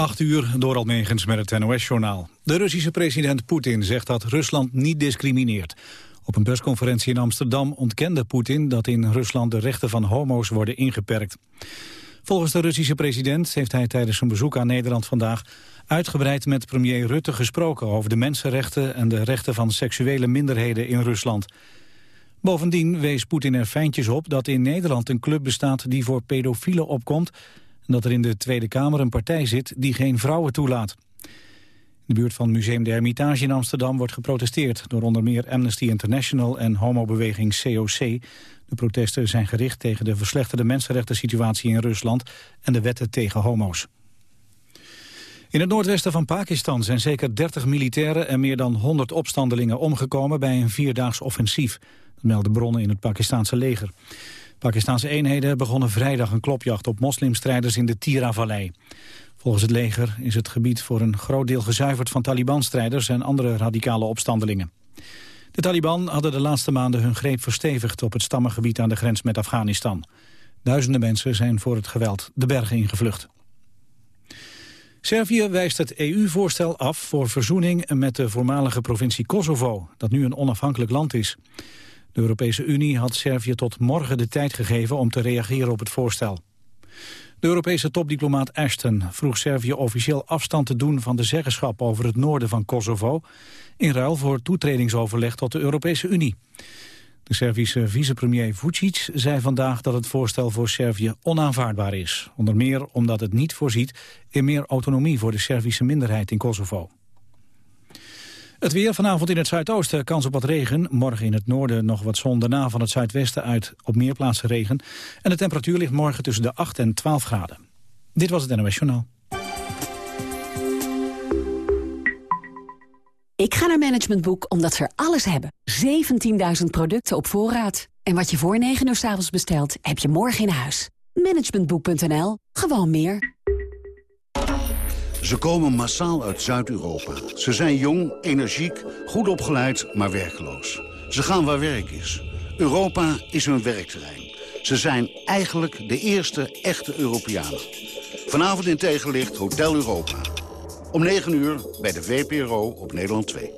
8 uur door Almegens met het NOS-journaal. De Russische president Poetin zegt dat Rusland niet discrimineert. Op een persconferentie in Amsterdam ontkende Poetin dat in Rusland de rechten van homo's worden ingeperkt. Volgens de Russische president heeft hij tijdens zijn bezoek aan Nederland vandaag uitgebreid met premier Rutte gesproken over de mensenrechten en de rechten van seksuele minderheden in Rusland. Bovendien wees Poetin er fijntjes op dat in Nederland een club bestaat die voor pedofielen opkomt dat er in de Tweede Kamer een partij zit die geen vrouwen toelaat. In de buurt van Museum de Hermitage in Amsterdam wordt geprotesteerd door onder meer Amnesty International en homobeweging COC. De protesten zijn gericht tegen de verslechterde mensenrechten situatie in Rusland en de wetten tegen homo's. In het noordwesten van Pakistan zijn zeker 30 militairen en meer dan 100 opstandelingen omgekomen bij een vierdaags offensief. Dat melden bronnen in het Pakistanse leger. Pakistanse eenheden begonnen vrijdag een klopjacht op moslimstrijders in de Tira-vallei. Volgens het leger is het gebied voor een groot deel gezuiverd van Taliban-strijders en andere radicale opstandelingen. De Taliban hadden de laatste maanden hun greep verstevigd op het stammengebied aan de grens met Afghanistan. Duizenden mensen zijn voor het geweld de bergen ingevlucht. Servië wijst het EU-voorstel af voor verzoening met de voormalige provincie Kosovo, dat nu een onafhankelijk land is. De Europese Unie had Servië tot morgen de tijd gegeven om te reageren op het voorstel. De Europese topdiplomaat Ashton vroeg Servië officieel afstand te doen van de zeggenschap over het noorden van Kosovo, in ruil voor toetredingsoverleg tot de Europese Unie. De Servische vicepremier Vucic zei vandaag dat het voorstel voor Servië onaanvaardbaar is. Onder meer omdat het niet voorziet in meer autonomie voor de Servische minderheid in Kosovo. Het weer vanavond in het zuidoosten, kans op wat regen. Morgen in het noorden nog wat zon, daarna van het zuidwesten uit op meer plaatsen regen. En de temperatuur ligt morgen tussen de 8 en 12 graden. Dit was het NOS Journaal. Ik ga naar Management Boek omdat ze er alles hebben. 17.000 producten op voorraad. En wat je voor 9 uur s avonds bestelt, heb je morgen in huis. Managementboek.nl. Gewoon meer. Ze komen massaal uit Zuid-Europa. Ze zijn jong, energiek, goed opgeleid, maar werkloos. Ze gaan waar werk is. Europa is hun werkterrein. Ze zijn eigenlijk de eerste echte Europeanen. Vanavond in tegenlicht Hotel Europa. Om 9 uur bij de VPRO op Nederland 2.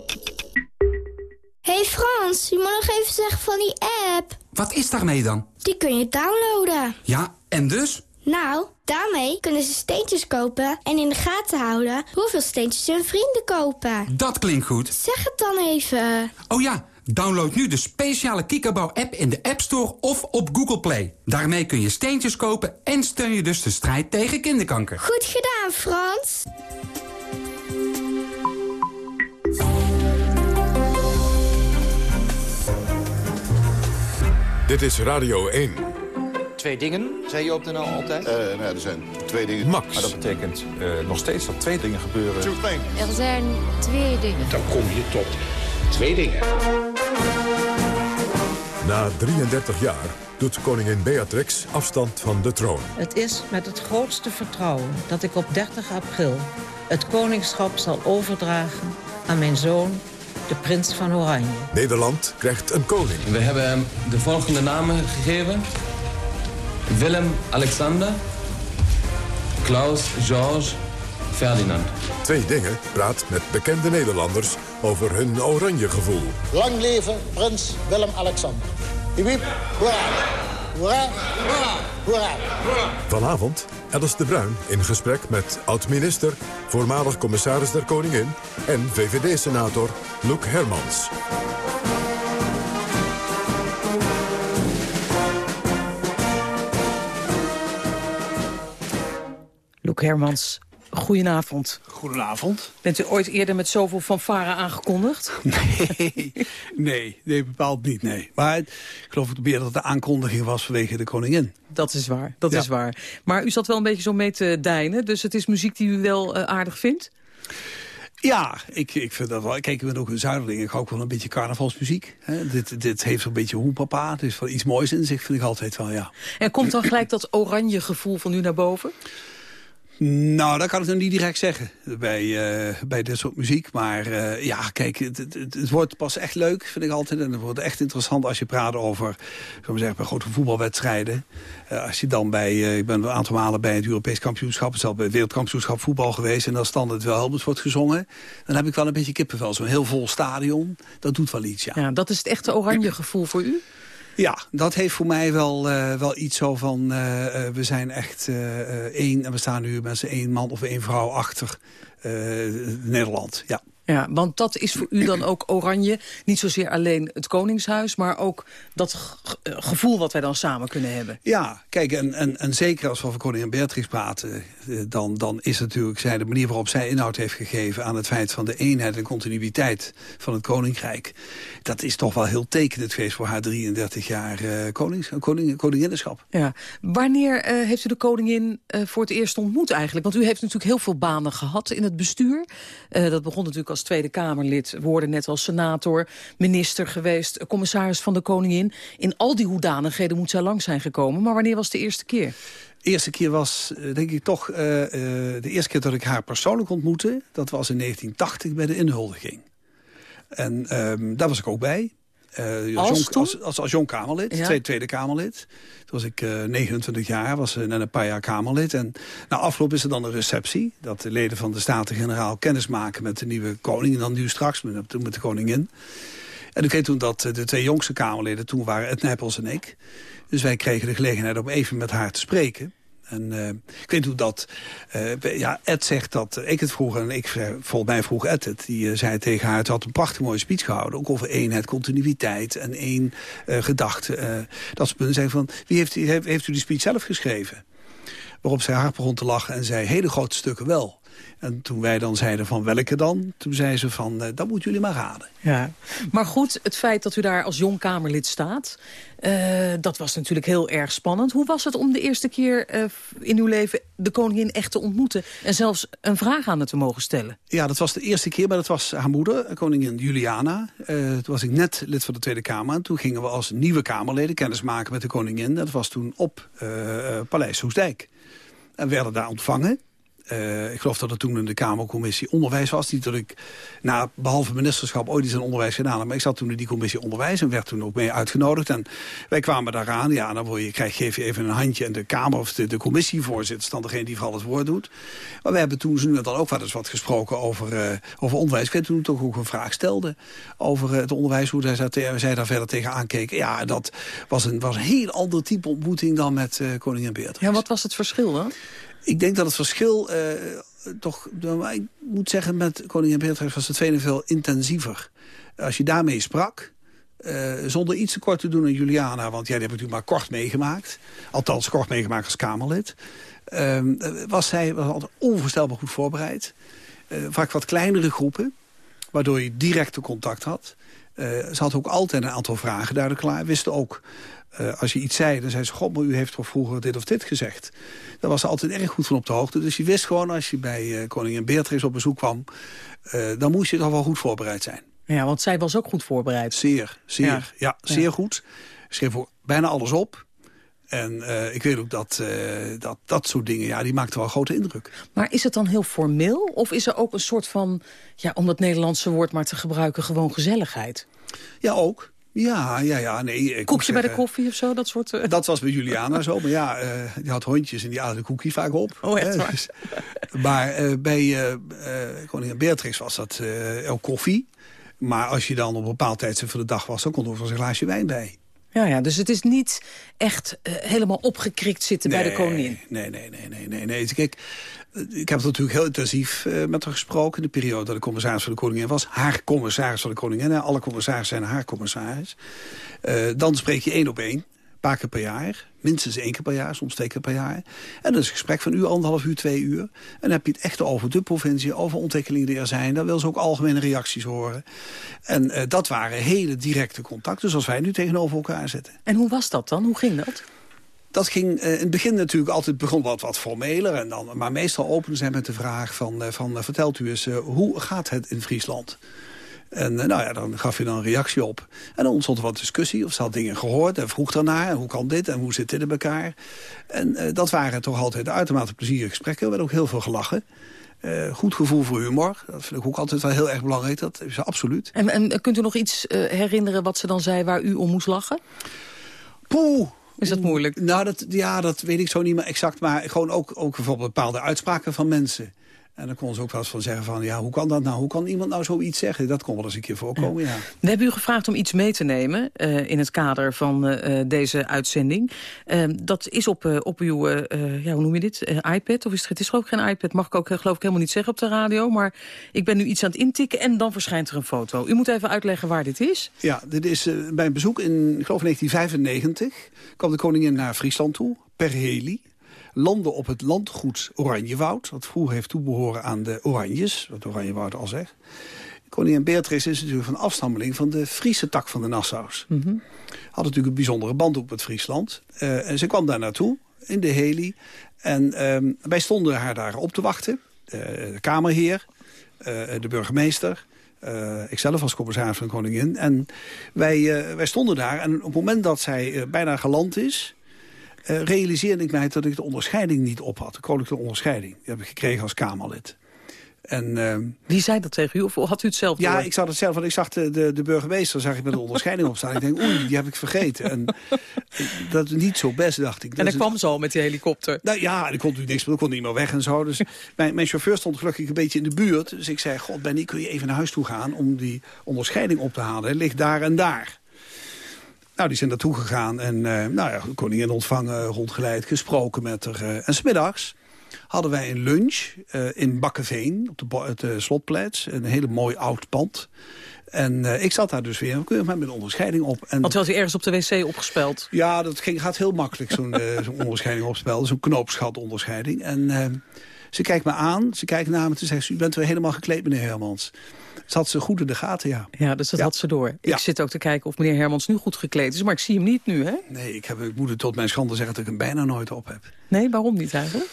hey Frans, je moet nog even zeggen van die app. Wat is daarmee dan? Die kun je downloaden. Ja, en dus? Nou, daarmee kunnen ze steentjes kopen en in de gaten houden hoeveel steentjes hun vrienden kopen. Dat klinkt goed. Zeg het dan even. Oh ja, download nu de speciale Kikkerbouw-app in de App Store of op Google Play. Daarmee kun je steentjes kopen en steun je dus de strijd tegen kinderkanker. Goed gedaan, Frans. Dit is Radio 1. Twee dingen, zei je op de NL altijd? Uh, nou, er zijn twee dingen. Max. Maar dat betekent uh, nog steeds dat twee dingen gebeuren. Er zijn twee dingen. Dan kom je tot twee dingen. Na 33 jaar doet koningin Beatrix afstand van de troon. Het is met het grootste vertrouwen dat ik op 30 april... het koningschap zal overdragen aan mijn zoon, de prins van Oranje. Nederland krijgt een koning. We hebben hem de volgende namen gegeven. Willem-Alexander, Klaus George Ferdinand. Twee dingen praat met bekende Nederlanders over hun oranje gevoel. Lang leven prins Willem-Alexander. Hiep, hoera, hoera, hoera, hoera. Vanavond Alice de Bruin in gesprek met oud-minister, voormalig commissaris der Koningin... en VVD-senator Loek Hermans. Hermans, goedenavond. Goedenavond. Bent u ooit eerder met zoveel fanfare aangekondigd? Nee, nee, nee, bepaald niet, nee. Maar ik geloof het meer dat het de aankondiging was vanwege de koningin. Dat is waar, dat Ja. is waar. Maar u zat wel een beetje zo mee te deinen, dus het is muziek die u wel eh, aardig vindt? Ja, ik, ik vind dat wel. Kijk, ik ben ook een zuiderling. Ik hou ook wel een beetje carnavalsmuziek. Hè. Dit, dit heeft een beetje hoepapa. Het is wel iets moois in zich, vind ik altijd wel, ja. En komt dan gelijk dat oranje gevoel van u naar boven? Nou, dat kan ik nog niet direct zeggen bij, uh, bij dit soort muziek. Maar uh, ja, kijk, het, het, het, wordt pas echt leuk, vind ik altijd. En het wordt echt interessant als je praat over zo zeggen, bij grote voetbalwedstrijden. Uh, als je dan bij, ik ben een aantal malen bij het Europees kampioenschap... zelfs bij het wereldkampioenschap voetbal geweest... en dan standaard wel Helmets wordt gezongen... dan heb ik wel een beetje kippenvel. Zo'n heel vol stadion, dat doet wel iets, ja. ja dat is het echte oranje gevoel voor u? Ja, dat heeft voor mij wel, uh, wel iets zo van... Uh, we zijn echt één en we staan nu met z'n één man of één vrouw achter Nederland. Ja. Ja, want dat is voor u dan ook oranje. Niet zozeer alleen het Koningshuis, maar ook dat gevoel wat wij dan samen kunnen hebben. Ja, kijk, en, en, en zeker als we over koningin Beatrix praten... Eh, dan, dan is natuurlijk zij de manier waarop zij inhoud heeft gegeven... aan het feit van de eenheid en continuïteit van het Koninkrijk. Dat is toch wel heel tekenend geweest voor haar 33 jaar uh, konings, koning, koninginnenschap. Ja. Wanneer uh, heeft u de koningin uh, voor het eerst ontmoet eigenlijk? Want u heeft natuurlijk heel veel banen gehad in het bestuur. dat begon natuurlijk als Tweede Kamerlid, worden net als senator, minister geweest, commissaris van de koningin. In al die hoedanigheden moet zij lang zijn gekomen. Maar wanneer was de eerste keer? De eerste keer was, eh, denk ik toch, uh, uh, de eerste keer dat ik haar persoonlijk ontmoette. Dat was in 1980 bij de inhuldiging. En um, daar was ik ook bij. Uh, als, als, als, als, jong Kamerlid, ja. tweede, tweede Kamerlid. Toen was ik uh, 29 jaar, was net een paar jaar Kamerlid. En na afloop is er dan een receptie. Dat de leden van de Staten-Generaal kennis maken met de nieuwe koning. En dan nu straks met, met de koningin. En ik weet toen dat de twee jongste Kamerleden, toen waren het Nijpels en ik. Dus wij kregen de gelegenheid om even met haar te spreken. En uh, ik weet hoe dat... Uh, ja, Ed zegt dat ik het vroeg en ik, volgens mij vroeg Ed het. Die zei tegen haar, het had een prachtig mooie speech gehouden. Ook over eenheid, continuïteit en één gedachte. dat ze zeggen van, wie heeft, heeft, heeft u die speech zelf geschreven? Waarop zij hard begon te lachen en zei, hele grote stukken wel. En toen wij dan zeiden van welke dan, toen zei ze van, uh, dat moeten jullie maar raden. Ja. Maar goed, het feit dat u daar als jong Kamerlid staat, uh, dat was natuurlijk heel erg spannend. Hoe was het om de eerste keer uh, in uw leven de koningin echt te ontmoeten... en zelfs een vraag aan haar te mogen stellen? Ja, dat was de eerste keer, maar dat was haar moeder, koningin Juliana. toen was ik net lid van de Tweede Kamer. En toen gingen we als nieuwe Kamerleden kennis maken met de koningin. Dat was toen op Paleis Hoesdijk. En werden daar ontvangen. Uh, ik geloof dat het toen in de Kamercommissie Onderwijs was. Die dat ik, nou, behalve ministerschap, ooit iets in onderwijs gedaan heb. Maar ik zat toen in die commissie Onderwijs en werd toen ook mee uitgenodigd. En wij kwamen daaraan. Ja, dan word je, krijg, geef je even een handje. En de Kamer of de, de commissievoorzitter is dan degene die vooral het woord doet. Maar we hebben toen ze nu dan ook wel eens wat gesproken over, uh, over onderwijs. Ik weet toen toch ook een vraag stelde over uh, het onderwijs. Hoe zij, zij, zij daar verder tegen aankeken. Ja, dat was een, was heel ander type ontmoeting dan met koningin Beatrix. Ja, wat was het verschil dan? Ik denk dat het verschil uh, toch, ik moet zeggen, met koningin Beatrix was het tweede veel intensiever. Als je daarmee sprak, uh, zonder iets te kort te doen aan Juliana, want jij hebt natuurlijk maar kort meegemaakt. Althans, kort meegemaakt als Kamerlid. Uh, was zij was altijd onvoorstelbaar goed voorbereid. Uh, vaak wat kleinere groepen, waardoor je directe contact had. ze had ook altijd een aantal vragen duidelijk klaar. Wisten ook uh, als je iets zei, dan zei ze... God, maar u heeft toch vroeger dit of dit gezegd. Daar was ze altijd erg goed van op de hoogte. Dus je wist gewoon, als je bij uh, koningin Beatrix op bezoek kwam... Uh, dan moest je toch wel goed voorbereid zijn. Ja, want zij was ook goed voorbereid. Zeer, zeer, ja, ja zeer ja. goed. Schreef voor bijna alles op. En uh, ik weet ook dat, uh, dat dat soort dingen, ja, die maakten wel een grote indruk. Maar is het dan heel formeel? Of is er ook een soort van, ja, om dat Nederlandse woord maar te gebruiken, gewoon gezelligheid? Ja, ook. Ja, ja, ja. Nee, Koekje bij de koffie of zo, dat soort... Uh... Dat was bij Juliana zo, maar ja, uh, die had hondjes en die aten de koekje vaak op. Oh, echt waar? Dus, maar uh, bij koningin Beatrix was dat ook koffie. Maar als je dan op een bepaald tijdstip van de dag was, dan kon er wel een glaasje wijn bij. Ja, ja, dus het is niet echt helemaal opgekrikt zitten nee, bij de koningin. Nee, nee, nee, nee, nee. nee. Kijk, ik heb natuurlijk heel intensief uh, met haar gesproken... in de periode dat de commissaris van de koningin was. Haar commissaris van de koningin. Alle commissarissen zijn haar commissaris. Uh, dan spreek je één op één paar keer per jaar. Minstens één keer per jaar, soms twee keer per jaar. En dat is een gesprek van uur, anderhalf uur, twee uur. En dan heb je het echt over de provincie, over ontwikkelingen die er zijn. Dan wil ze ook algemene reacties horen. En uh, dat waren hele directe contacten, zoals wij nu tegenover elkaar zitten. En hoe was dat dan? Hoe ging dat? Dat ging uh, in het begin natuurlijk altijd begon wat, wat formeler. En dan, maar meestal openen zij met de vraag van, uh, van vertelt u eens, hoe gaat het in Friesland? En nou ja, dan gaf je dan een reactie op. En dan ontstond er wat discussie, of ze had dingen gehoord... en vroeg daarnaar, hoe kan dit en hoe zit dit in elkaar. En dat waren toch altijd uitermate plezierige gesprekken. Er werd ook heel veel gelachen. Uh, goed gevoel voor humor. Dat vind ik ook altijd wel heel erg belangrijk. Dat is absoluut. En, en kunt u nog iets uh, herinneren wat ze dan zei waar u om moest lachen? Poeh. Is dat moeilijk? Nou, dat, ja, dat weet ik zo niet meer exact. Maar gewoon ook, ook bijvoorbeeld bepaalde uitspraken van mensen. En dan kon ze ook wel eens van zeggen van, ja, hoe kan dat nou? Hoe kan iemand nou zoiets zeggen? Dat kon wel eens een keer voorkomen, ja. We hebben u gevraagd om iets mee te nemen uh, in het kader van uh, deze uitzending. Uh, dat is op, op uw, ja, hoe noem je dit? iPad? Of is het, het is ik geen iPad, mag ik ook geloof ik helemaal niet zeggen op de radio. Maar ik ben nu iets aan het intikken en dan verschijnt er een foto. U moet even uitleggen waar dit is. Ja, dit is bij een bezoek in, ik geloof 1995, kwam de koningin naar Friesland toe, per heli landde op het landgoed Oranjewoud. Wat vroeger heeft toebehoren aan de Oranjes, wat Oranjewoud al zegt. Koningin Beatrix is natuurlijk van afstammeling van de Friese tak van de Nassau's. Mm -hmm. Had natuurlijk een bijzondere band op het Friesland. Uh, en ze kwam daar naartoe, in de heli. En um, wij stonden haar daar op te wachten. Uh, de kamerheer, uh, de burgemeester... Uh, ikzelf als commissaris van de koningin. En wij, wij stonden daar en op het moment dat zij bijna geland is uh, realiseerde ik mij dat ik de onderscheiding niet op had. De koninklijke onderscheiding. Die heb ik gekregen als Kamerlid. En, uh, Wie zei dat tegen u? Of had u het zelf Ja, ik zag het zelf. Want ik zag de, de, de burgemeester zag ik met de onderscheiding op staan. Ik denk, oei, die heb ik vergeten. En dat is niet zo best, dacht ik. en hij kwam zo met die helikopter. Nou ja, ik kon natuurlijk niks meer. Ik kon niet meer weg en zo. Dus mijn, mijn chauffeur stond gelukkig een beetje in de buurt. Dus ik zei, god Benny, kun je even naar huis toe gaan... om die onderscheiding op te halen? Hij ligt daar en daar. Nou, die zijn naartoe gegaan en uh, nou ja, de koningin ontvangen, rondgeleid, gesproken met haar. Uh, en smiddags hadden wij een lunch uh, in Bakkeveen, op de, het uh. Een hele mooi oud pand. En uh, ik zat daar dus weer met een onderscheiding op. En, Want had u ergens op de wc opgespeld? Ja, dat ging, gaat heel makkelijk, zo'n zo onderscheiding opspelden. Zo'n knoopschatonderscheiding. En ze kijkt me aan, ze kijkt naar me en zegt... u bent weer helemaal gekleed, meneer Hermans. Dat had ze goed in de gaten, ja. Ja, dus dat ja. had ze door. Ja. Ik zit ook te kijken of meneer Hermans nu goed gekleed is, maar ik zie hem niet nu, hè? Nee, ik, heb, ik moet het tot mijn schande zeggen dat ik hem bijna nooit op heb. Nee, waarom niet eigenlijk?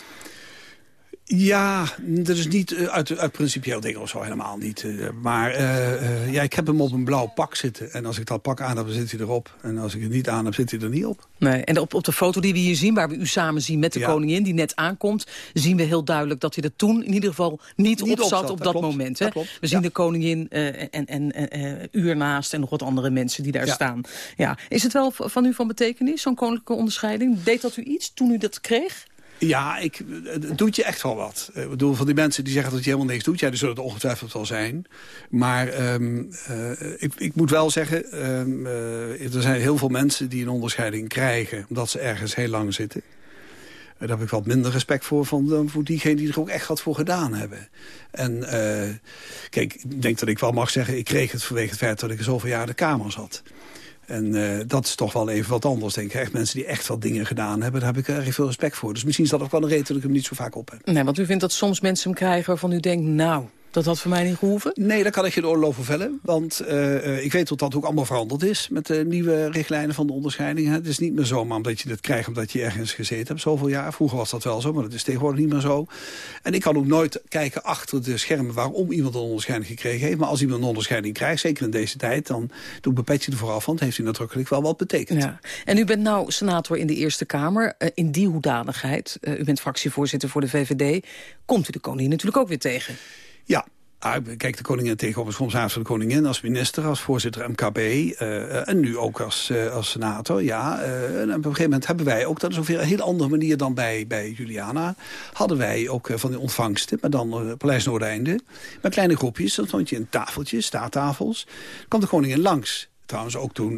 Ja, dat is niet uh, uit, uit principieel dingen of zo helemaal niet. Uh, maar uh, uh, ja, ik heb hem op een blauw pak zitten. En als ik dat pak aan heb, dan zit hij erop. En als ik het niet aan heb, zit hij er niet op. Nee, en op, op de foto die we hier zien, waar we u samen zien met de ja. koningin... die net aankomt, zien we heel duidelijk dat hij er toen in ieder geval niet, niet op zat op dat, moment. Hè? Dat klopt. We zien ja. de koningin en, en u ernaast en nog wat andere mensen die daar ja. staan. Ja. Is het wel van u van betekenis, zo'n koninklijke onderscheiding? Deed dat u iets toen u dat kreeg? Ja, ik, het doet je echt wel wat. Ik bedoel, van die mensen die zeggen dat je helemaal niks doet... ja, die zullen het ongetwijfeld wel zijn. Maar um, uh, ik, ik, moet wel zeggen... Um, uh, er zijn heel veel mensen die een onderscheiding krijgen... omdat ze ergens heel lang zitten. Daar heb ik wat minder respect voor van, dan voor diegenen die er ook echt wat voor gedaan hebben. En kijk, ik denk dat ik wel mag zeggen... ik kreeg het vanwege het feit dat ik zoveel jaar de Kamer zat. En uh, dat is toch wel even wat anders, denk ik. Echt mensen die echt wat dingen gedaan hebben, daar heb ik erg veel respect voor. Dus misschien is dat ook wel een reden dat ik hem niet zo vaak op heb. Nee, want u vindt dat soms mensen hem krijgen waarvan u denkt... nou, dat had voor mij niet gehoeven? Nee, daar kan ik geen oorlog over vellen. Want uh, ik weet dat dat ook allemaal veranderd is... met de nieuwe richtlijnen van de onderscheiding. Het is niet meer zomaar omdat je het krijgt omdat je ergens gezeten hebt. Zoveel jaar. Vroeger was dat wel zo, maar dat is tegenwoordig niet meer zo. En ik kan ook nooit kijken achter de schermen... waarom iemand een onderscheiding gekregen heeft. Maar als iemand een onderscheiding krijgt, zeker in deze tijd... dan doe ik mijn petje ervoor af, want heeft hij nadrukkelijk wel wat betekend. Ja. En u bent nou senator in de Eerste Kamer. Uh, in die hoedanigheid, uh, u bent fractievoorzitter voor de VVD... komt u de koningin natuurlijk ook weer tegen. Ja, Ah, kijk, de koningin tegenover commissaris van de koningin als minister, als voorzitter MKB uh, en nu ook als, uh, als senator. Ja, en op een gegeven moment hebben wij ook, dat is ongeveer een hele andere manier dan bij, bij Juliana, hadden wij ook van die ontvangsten, maar dan Paleis Noordeinde, met kleine groepjes. Dan stond je in tafeltjes, staattafels. Kwam de koningin langs. Trouwens ook toen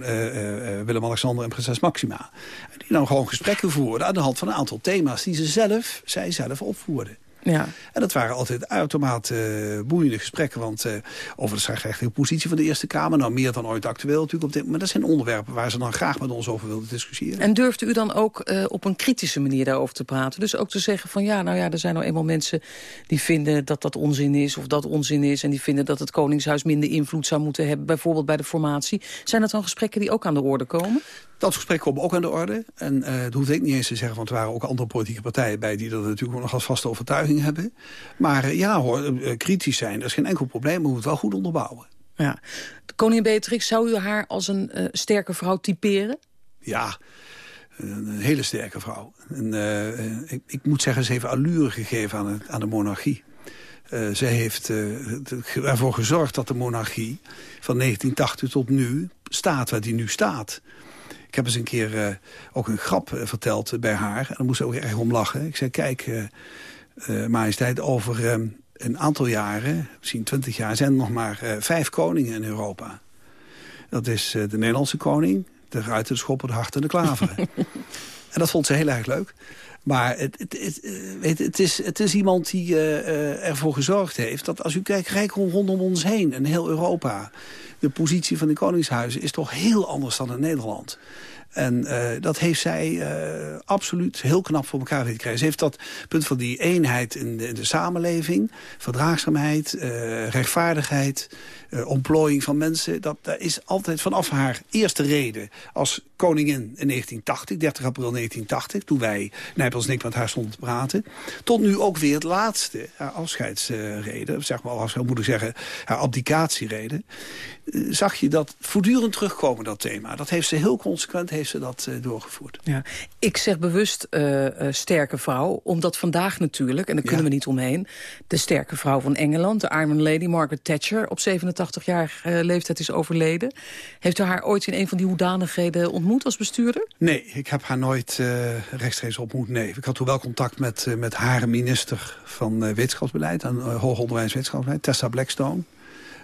Willem-Alexander en prinses Maxima. Die dan gewoon gesprekken voerden aan de hand van een aantal thema's die ze zelf, zij zelf opvoerden. Ja. En dat waren altijd uitermate uh, boeiende gesprekken. Want uh, over de strafrechtelijke positie van de Eerste Kamer... nou meer dan ooit actueel natuurlijk op dit moment. Maar dat zijn onderwerpen waar ze dan graag met ons over wilden discussiëren. En durfde u dan ook uh, op een kritische manier daarover te praten? Dus ook te zeggen van ja, nou ja, er zijn nou eenmaal mensen... die vinden dat dat onzin is of dat onzin is... en die vinden dat het Koningshuis minder invloed zou moeten hebben... bijvoorbeeld bij de formatie. Zijn dat dan gesprekken die ook aan de orde komen? Dat gesprek komt ook aan de orde. En dat hoef ik niet eens te zeggen, want er waren ook andere politieke partijen bij... die dat natuurlijk nog als vaste overtuiging hebben. Maar uh, ja hoor, uh, kritisch zijn, dat is geen enkel probleem, maar we moeten het wel goed onderbouwen. Ja. Koningin Beatrix, zou u haar als een uh, sterke vrouw typeren? Ja, een, hele sterke vrouw. En, uh, ik, ik, moet zeggen, ze heeft allure gegeven aan, het, aan de monarchie. Uh, zij heeft ervoor gezorgd dat de monarchie van 1980 tot nu staat waar die nu staat. Ik heb eens een keer ook een grap verteld bij haar. En daar moest ze ook erg om lachen. Ik zei, kijk, majesteit, over een aantal jaren, misschien twintig jaar... zijn er nog maar vijf koningen in Europa. Dat is de Nederlandse koning, de ruiten, de schoppen, de harten en de klaveren. en dat vond ze heel erg leuk. Maar het, het, het, eh, weet, het, is, het is iemand die uh, ervoor gezorgd heeft... dat als u kijkt, rijk rondom ons heen in heel Europa... de positie van de koningshuizen is toch heel anders dan in Nederland. En uh, dat heeft zij uh, absoluut heel knap voor elkaar weten krijgen. Ze heeft dat punt van die eenheid in de, in de samenleving... verdraagzaamheid, uh, rechtvaardigheid, ontplooiing van mensen... Dat, dat is altijd vanaf haar eerste reden als koningin in 1980, 30 april 1980... toen wij, Nijpels en ik, met haar stonden te praten... tot nu ook weer het laatste, haar afscheidsreden... zeg maar, als moet ik zeggen, haar abdicatiereden... zag je dat voortdurend terugkomen, dat thema. Dat heeft ze heel consequent heeft ze dat uh, doorgevoerd. Ja. Ik zeg bewust uh, uh, sterke vrouw, omdat vandaag natuurlijk... en daar kunnen we niet omheen... de sterke vrouw van Engeland, de Iron Lady Margaret Thatcher... op 87-jarige leeftijd is overleden. Heeft u haar ooit in een van die hoedanigheden ontmoet als bestuurder? Nee, ik heb haar nooit rechtstreeks ontmoet, nee. Ik had toen wel contact met, met haar minister van wetenschapsbeleid... en hoog onderwijs wetenschapsbeleid, Tessa Blackstone...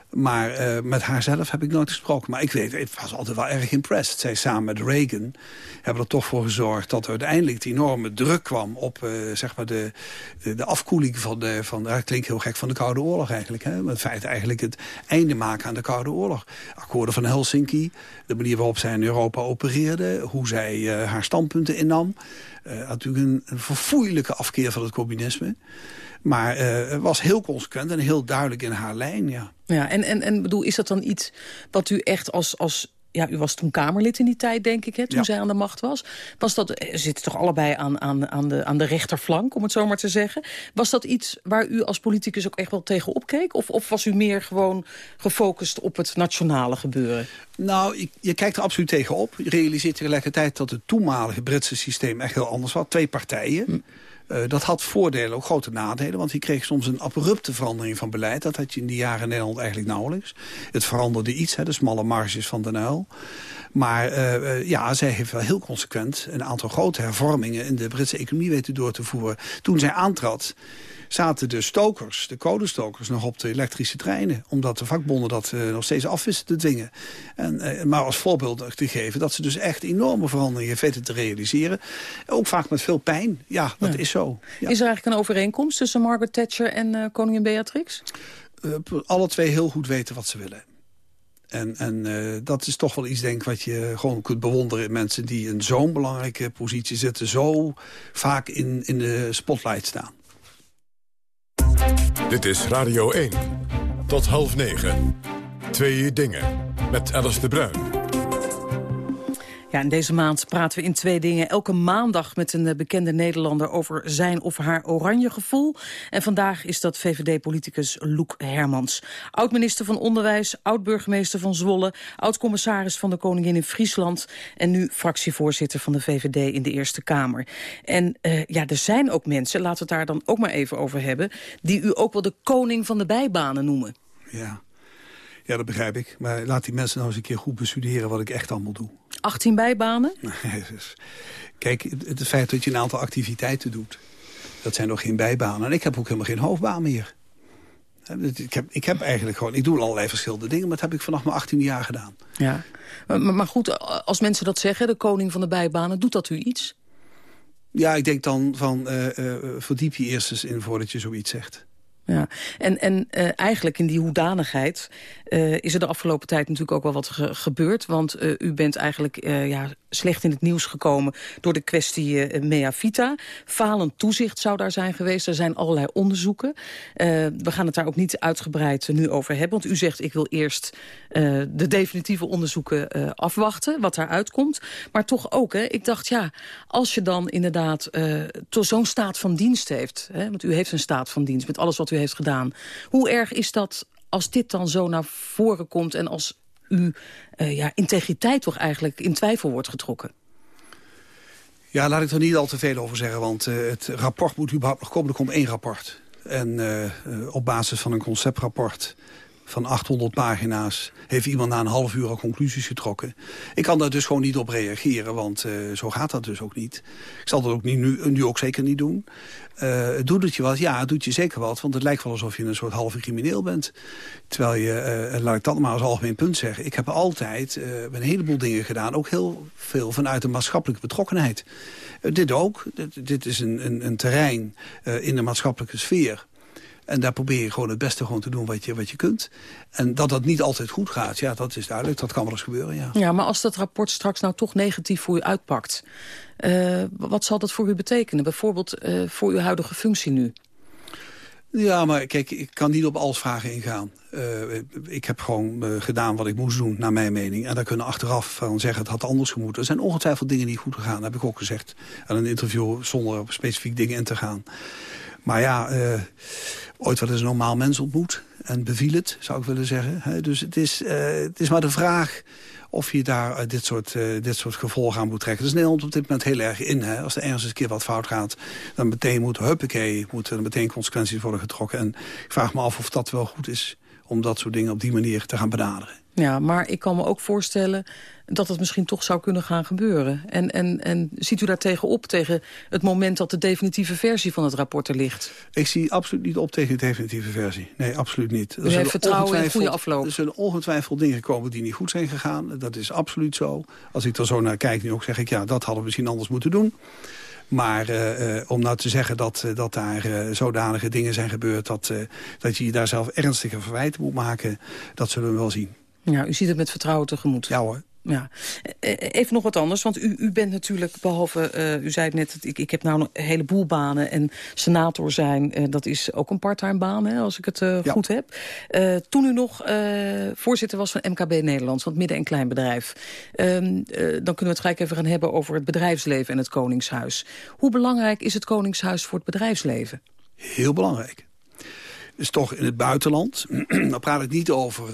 Maar uh, met haarzelf heb ik nooit gesproken. Maar ik weet, ik was altijd wel erg impressed. Zij samen met Reagan hebben er toch voor gezorgd... dat er uiteindelijk die enorme druk kwam op uh, zeg maar de, de, de, afkoeling van de... Van, dat klinkt heel gek van de Koude Oorlog eigenlijk. Hè? Maar in feite eigenlijk het einde maken aan de Koude Oorlog. Akkoorden van Helsinki, de manier waarop zij in Europa opereerde... hoe zij uh, haar standpunten innam. natuurlijk een, een verfoeilijke afkeer van het communisme. Maar uh, was heel consequent en heel duidelijk in haar lijn, ja. Ja, en, en, en bedoel, is dat dan iets wat u echt als, als ja, u was toen Kamerlid in die tijd, denk ik, hè, toen zij aan de macht was. was dat, eh, zitten toch allebei aan, aan, aan, de, aan de rechterflank, om het zo maar te zeggen. Was dat iets waar u als politicus ook echt wel tegen opkeek? Of, of was u meer gewoon gefocust op het nationale gebeuren? Nou, je, je kijkt er absoluut tegenop. Je realiseert tegelijkertijd dat het toenmalige Britse systeem echt heel anders was. Twee partijen. Hm. Uh, dat had voordelen, ook grote nadelen. Want je kreeg soms een abrupte verandering van beleid. Dat had je in die jaren in Nederland eigenlijk nauwelijks. Het veranderde iets, hè, de smalle marges van Den Uyl. Maar uh, ja, zij heeft wel heel consequent een aantal grote hervormingen... in de Britse economie weten door te voeren. Toen zij aantrad zaten de stokers, de codestokers, nog op de elektrische treinen. Omdat de vakbonden dat uh, nog steeds af wisten te dwingen. En, uh, maar als voorbeeld te geven dat ze dus echt enorme veranderingen weten te realiseren. Ook vaak met veel pijn. Ja, dat ja. is zo. Ja. Is er eigenlijk een overeenkomst tussen Margaret Thatcher en uh, koningin Beatrix? alle twee heel goed weten wat ze willen. En, en uh, dat is toch wel iets, denk ik, wat je gewoon kunt bewonderen in mensen die in zo'n belangrijke positie zitten, zo vaak in, in de spotlight staan. Dit is Radio 1. Tot half negen. Twee dingen. Met Alice de Bruin. Ja, in deze maand praten we in twee dingen. Elke maandag met een eh, bekende Nederlander over zijn of haar oranje gevoel. En vandaag is dat VVD-politicus Loek Hermans. Oud-minister van Onderwijs, oud-burgemeester van Zwolle... oud-commissaris van de Koningin in Friesland... en nu fractievoorzitter van de VVD in de Eerste Kamer. En uh, ja, er zijn ook mensen, laten we het daar dan ook maar even over hebben... die u ook wel de koning van de bijbanen noemen. Ja. Ja, dat begrijp ik. Maar laat die mensen nou eens een keer goed bestuderen wat ik echt allemaal doe. 18 bijbanen? Kijk, het feit dat je een aantal activiteiten doet... dat zijn nog geen bijbanen. En ik heb ook helemaal geen hoofdbaan meer. Ik heb, ik heb eigenlijk gewoon... Ik doe allerlei verschillende dingen, maar dat heb ik vanaf mijn 18 jaar gedaan. Ja, maar, maar goed, als mensen dat zeggen, de koning van de bijbanen... doet dat u iets? Ja, ik denk dan van uh, uh, verdiep je eerst eens in voordat je zoiets zegt. Ja, en, en uh, eigenlijk in die hoedanigheid uh, is er de afgelopen tijd natuurlijk ook wel wat ge gebeurd. Want uh, u bent eigenlijk ja, slecht in het nieuws gekomen door de kwestie Mea Vita. Falend toezicht zou daar zijn geweest. Er zijn allerlei onderzoeken. We gaan het daar ook niet uitgebreid nu over hebben. Want u zegt, ik wil eerst de definitieve onderzoeken afwachten. Wat daaruit komt. Maar toch ook, hè, ik dacht, ja, als je dan inderdaad zo'n staat van dienst heeft. Hè, want u heeft een staat van dienst met alles wat u heeft gedaan. Hoe erg is dat als dit dan zo naar voren komt en als uw ja, integriteit toch eigenlijk in twijfel wordt getrokken? Ja, laat ik er niet al te veel over zeggen, want het rapport moet überhaupt nog komen. Er komt één rapport. En op basis van een conceptrapport van 800 pagina's... heeft iemand na een half uur al conclusies getrokken. Ik kan daar dus gewoon niet op reageren, want uh, zo gaat dat dus ook niet. Ik zal dat ook niet, nu, nu ook zeker niet doen. Uh, doet het je wat? Ja, het doet je zeker wat. Want het lijkt wel alsof je een soort halve crimineel bent. Terwijl je, uh, laat ik dat maar als algemeen punt zeggen... ik heb altijd een heleboel dingen gedaan. Ook heel veel vanuit de maatschappelijke betrokkenheid. dit ook. Dit, dit is een, een, een terrein in de maatschappelijke sfeer en daar probeer je gewoon het beste gewoon te doen wat je, wat je kunt. En dat dat niet altijd goed gaat, ja, dat is duidelijk. Dat kan wel eens gebeuren, ja. Ja, maar als dat rapport straks nou toch negatief voor u uitpakt... Uh, wat zal dat voor u betekenen? Bijvoorbeeld uh, voor uw huidige functie nu? Ja, maar kijk, ik kan niet op alles vragen ingaan. Uh, ik heb gewoon uh, gedaan wat ik moest doen, naar mijn mening. En daar kunnen achteraf van zeggen, het had anders gemoeten. Er zijn ongetwijfeld dingen die goed gegaan, heb ik ook gezegd. aan een interview, zonder op specifiek dingen in te gaan. Maar ja, uh, ooit wel eens een normaal mens ontmoet. En beviel het, zou ik willen zeggen. dus het is, uh, het is maar de vraag of je daar uh, dit, soort, dit soort gevolgen aan moet trekken. Dus Nederland op dit moment heel erg in. Hè? Als er ergens een keer wat fout gaat, dan meteen moet, huppakee, moeten er meteen consequenties worden getrokken. En ik vraag me af of dat wel goed is om dat soort dingen op die manier te gaan benaderen. Ja, maar ik kan me ook voorstellen dat het misschien toch zou kunnen gaan gebeuren. En, en, en ziet u daar tegen op, tegen het moment dat de definitieve versie van het rapport er ligt? Ik zie absoluut niet op tegen de definitieve versie. Nee, absoluut niet. U heeft vertrouwen in goede afloop? Er zullen ongetwijfeld dingen komen die niet goed zijn gegaan. Dat is absoluut zo. Als ik er zo naar kijk nu ook, zeg ik, ja, dat hadden we misschien anders moeten doen. Maar uh, om nou te zeggen dat, uh, dat daar uh, zodanige dingen zijn gebeurd... Dat, dat je je daar zelf ernstige verwijten moet maken, dat zullen we wel zien. Ja, u ziet het met vertrouwen tegemoet. Ja hoor. Ja. Eh, eh, even nog wat anders, want u, u bent natuurlijk, behalve, uh, u zei het net, ik, ik heb nou een heleboel banen en senator zijn, uh, dat is ook een parttime baan, hè, als ik het uh, ja. goed heb. toen u nog voorzitter was van MKB Nederlands, van het midden- en kleinbedrijf, dan kunnen we het gelijk even gaan hebben over het bedrijfsleven en het Koningshuis. Hoe belangrijk is het Koningshuis voor het bedrijfsleven? Heel belangrijk. Dus toch in het buitenland, dan praat ik niet over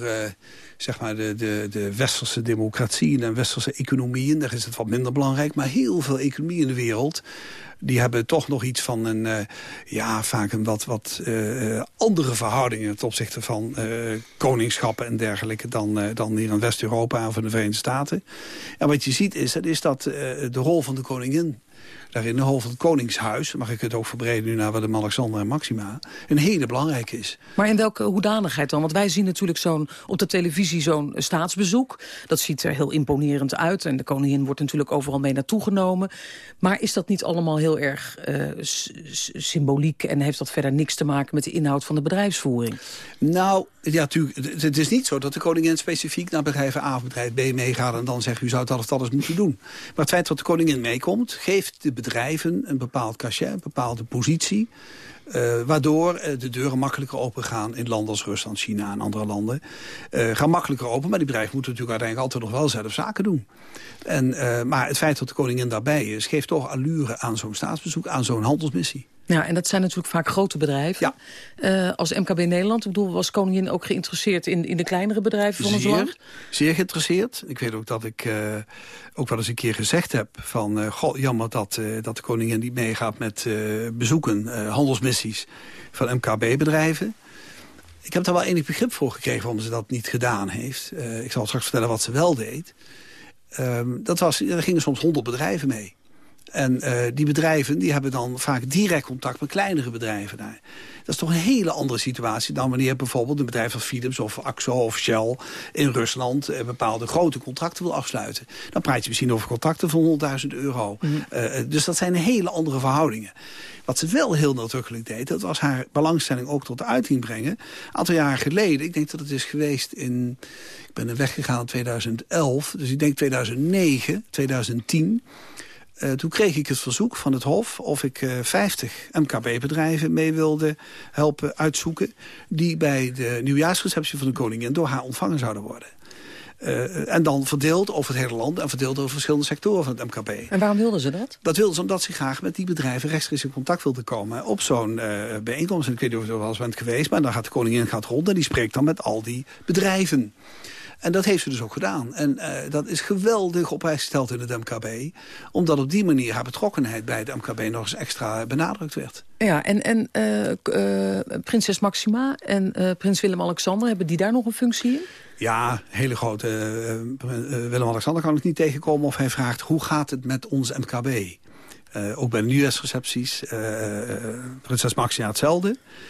zeg maar de, de, de westerse democratieën en westerse economieën. Daar is het wat minder belangrijk. Maar heel veel economieën in de wereld die hebben toch nog iets van een, uh, ja, vaak een wat, wat uh, andere verhoudingen... ten opzichte van uh, koningschappen en dergelijke dan, dan hier in West-Europa of in de Verenigde Staten. En wat je ziet is, is dat de rol van de koningin daar in de hoofd van het Koningshuis... mag ik het ook verbreden nu naar Willem-Alexander en Maxima... een hele belangrijke is. Maar in welke hoedanigheid dan? Want wij zien natuurlijk zo'n op de televisie zo'n staatsbezoek. Dat ziet er heel imponerend uit. En de koningin wordt natuurlijk overal mee naartoe genomen. Maar is dat niet allemaal heel erg uh, symboliek... en heeft dat verder niks te maken met de inhoud van de bedrijfsvoering? Nou, ja, natuurlijk. Het is niet zo dat de koningin specifiek naar bedrijf A of bedrijf B meegaat... en dan zegt, u zou dat of dat eens moeten doen. Maar het feit dat de koningin meekomt, geeft de bedrijven een bepaald cachet, een bepaalde positie... Uh, waardoor uh, de deuren makkelijker open gaan in landen als Rusland, China en andere landen. Uh, gaan makkelijker open, maar die bedrijven moeten natuurlijk uiteindelijk altijd nog wel zelf zaken doen. En, maar het feit dat de koningin daarbij is, geeft toch allure aan zo'n staatsbezoek, aan zo'n handelsmissie. Ja, en dat zijn natuurlijk vaak grote bedrijven. Ja. Uh, als MKB Nederland, ik bedoel, was koningin ook geïnteresseerd in, in de kleinere bedrijven van ons land? Zeer geïnteresseerd. Ik weet ook dat ik uh, ook wel eens een keer gezegd heb van... Uh, goh, jammer dat, dat de koningin niet meegaat met bezoeken, handelsmissies van MKB-bedrijven. Ik heb daar wel enig begrip voor gekregen waarom ze dat niet gedaan heeft. ik zal straks vertellen wat ze wel deed. Ehm, dat was, er gingen soms honderd bedrijven mee. En uh, die bedrijven die hebben dan vaak direct contact met kleinere bedrijven daar. Dat is toch een hele andere situatie dan wanneer bijvoorbeeld een bedrijf als Philips of Axo of Shell in Rusland uh, bepaalde grote contracten wil afsluiten. Dan praat je misschien over contracten van 100.000 euro. Mm -hmm. uh, dus dat zijn hele andere verhoudingen. Wat ze wel heel nadrukkelijk deed, dat was haar belangstelling ook tot de uiting brengen. Een aantal jaren geleden, ik denk dat het is geweest in... Ik ben er weggegaan in 2011, dus ik denk 2009, 2010... Uh, toen kreeg ik het verzoek van het Hof of ik uh, 50 MKB-bedrijven mee wilde helpen uitzoeken... die bij de nieuwjaarsreceptie van de koningin door haar ontvangen zouden worden. Uh, en dan verdeeld over het hele land en verdeeld over verschillende sectoren van het MKB. En waarom wilden ze dat? Dat wilden ze omdat ze graag met die bedrijven rechtstreeks in contact wilden komen op zo'n bijeenkomst. En ik weet niet of je er wel eens bent geweest, maar dan gaat de koningin gaat rond en die spreekt dan met al die bedrijven. En dat heeft ze dus ook gedaan. En uh, dat is geweldig op prijs gesteld in het MKB. Omdat op die manier haar betrokkenheid bij het MKB nog eens extra benadrukt werd. Ja, en, en uh, uh, prinses Maxima en prins Willem-Alexander, hebben die daar nog een functie in? Ja, hele grote. Willem-Alexander kan ik niet tegenkomen of hij vraagt... hoe gaat het met ons MKB? Uh, ook bij de. Uh, uh, prinses Maxima hetzelfde.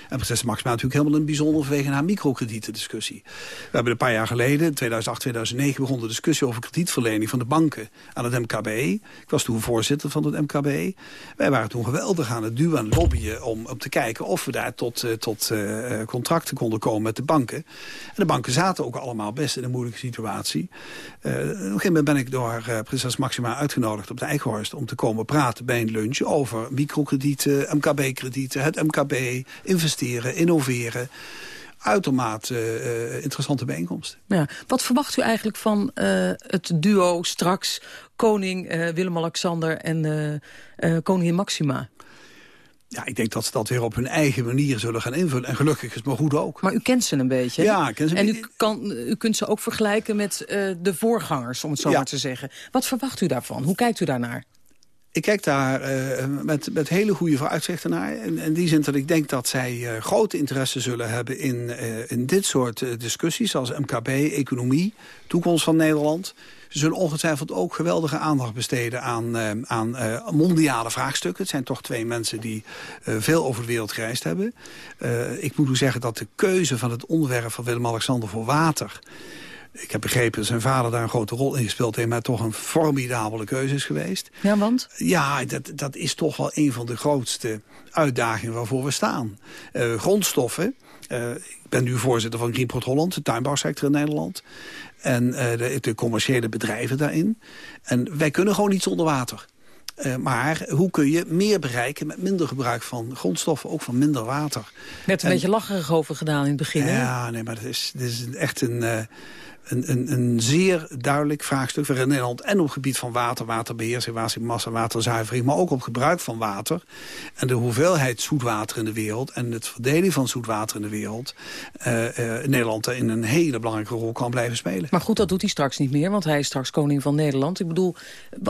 En prinses Maxima natuurlijk helemaal een bijzonder vanwege haar microkredietendiscussie. We hebben een paar jaar geleden, in 2008, 2009... begon de discussie over kredietverlening van de banken aan het MKB. Ik was toen voorzitter van het MKB. Wij waren toen geweldig aan het duwen en lobbyen om, om te kijken... of we daar tot, tot contracten konden komen met de banken. En de banken zaten ook allemaal best in een moeilijke situatie. op een gegeven moment ben ik door prinses Maxima uitgenodigd op de Eikenhorst... om te komen praten bij een lunch over microkredieten, MKB-kredieten, het MKB, investeren, innoveren uitermate uh, interessante bijeenkomst. Ja. Wat verwacht u eigenlijk van uh, het duo straks koning uh, Willem-Alexander en koningin Maxima? Ja, ik denk dat ze dat weer op hun eigen manier zullen gaan invullen. En gelukkig is maar goed ook. Maar u kent ze een beetje. Ja, ken ze En u, kan, u kunt ze ook vergelijken met de voorgangers, om het zo ja. maar te zeggen. Wat verwacht u daarvan? Hoe kijkt u daarnaar? Ik kijk daar uh, met, met hele goede vooruitzichten naar. In, in die zin dat ik denk dat zij uh, grote interesse zullen hebben in, uh, in dit soort discussies... als MKB, economie, toekomst van Nederland. Ze zullen ongetwijfeld ook geweldige aandacht besteden aan, aan mondiale vraagstukken. Het zijn toch twee mensen die veel over de wereld gereisd hebben. ik moet u zeggen dat de keuze van het onderwerp van Willem-Alexander voor water ik heb begrepen dat zijn vader daar een grote rol in gespeeld heeft... maar toch een formidabele keuze is geweest. Ja, want? Ja, dat, dat is toch wel een van de grootste uitdagingen waarvoor we staan. Uh, grondstoffen. Uh, ik ben nu voorzitter van Greenport Holland, de tuinbouwsector in Nederland. En uh, de, de, commerciële bedrijven daarin. En wij kunnen gewoon niet zonder water. Uh, maar hoe kun je meer bereiken met minder gebruik van grondstoffen, ook van minder water. Werd een en, beetje lacherig over gedaan in het begin, Ja, nee, maar dat is, is echt een... Uh, een, een, een zeer duidelijk vraagstuk voor Nederland. En op het gebied van water, waterbeheersing, watermassa, waterzuivering. Maar ook op gebruik van water. En de hoeveelheid zoetwater in de wereld. En het verdeling van zoetwater in de wereld. Uh, uh, Nederland in een hele belangrijke rol kan blijven spelen. Maar goed, dat doet hij straks niet meer. Want hij is straks koning van Nederland. Ik bedoel,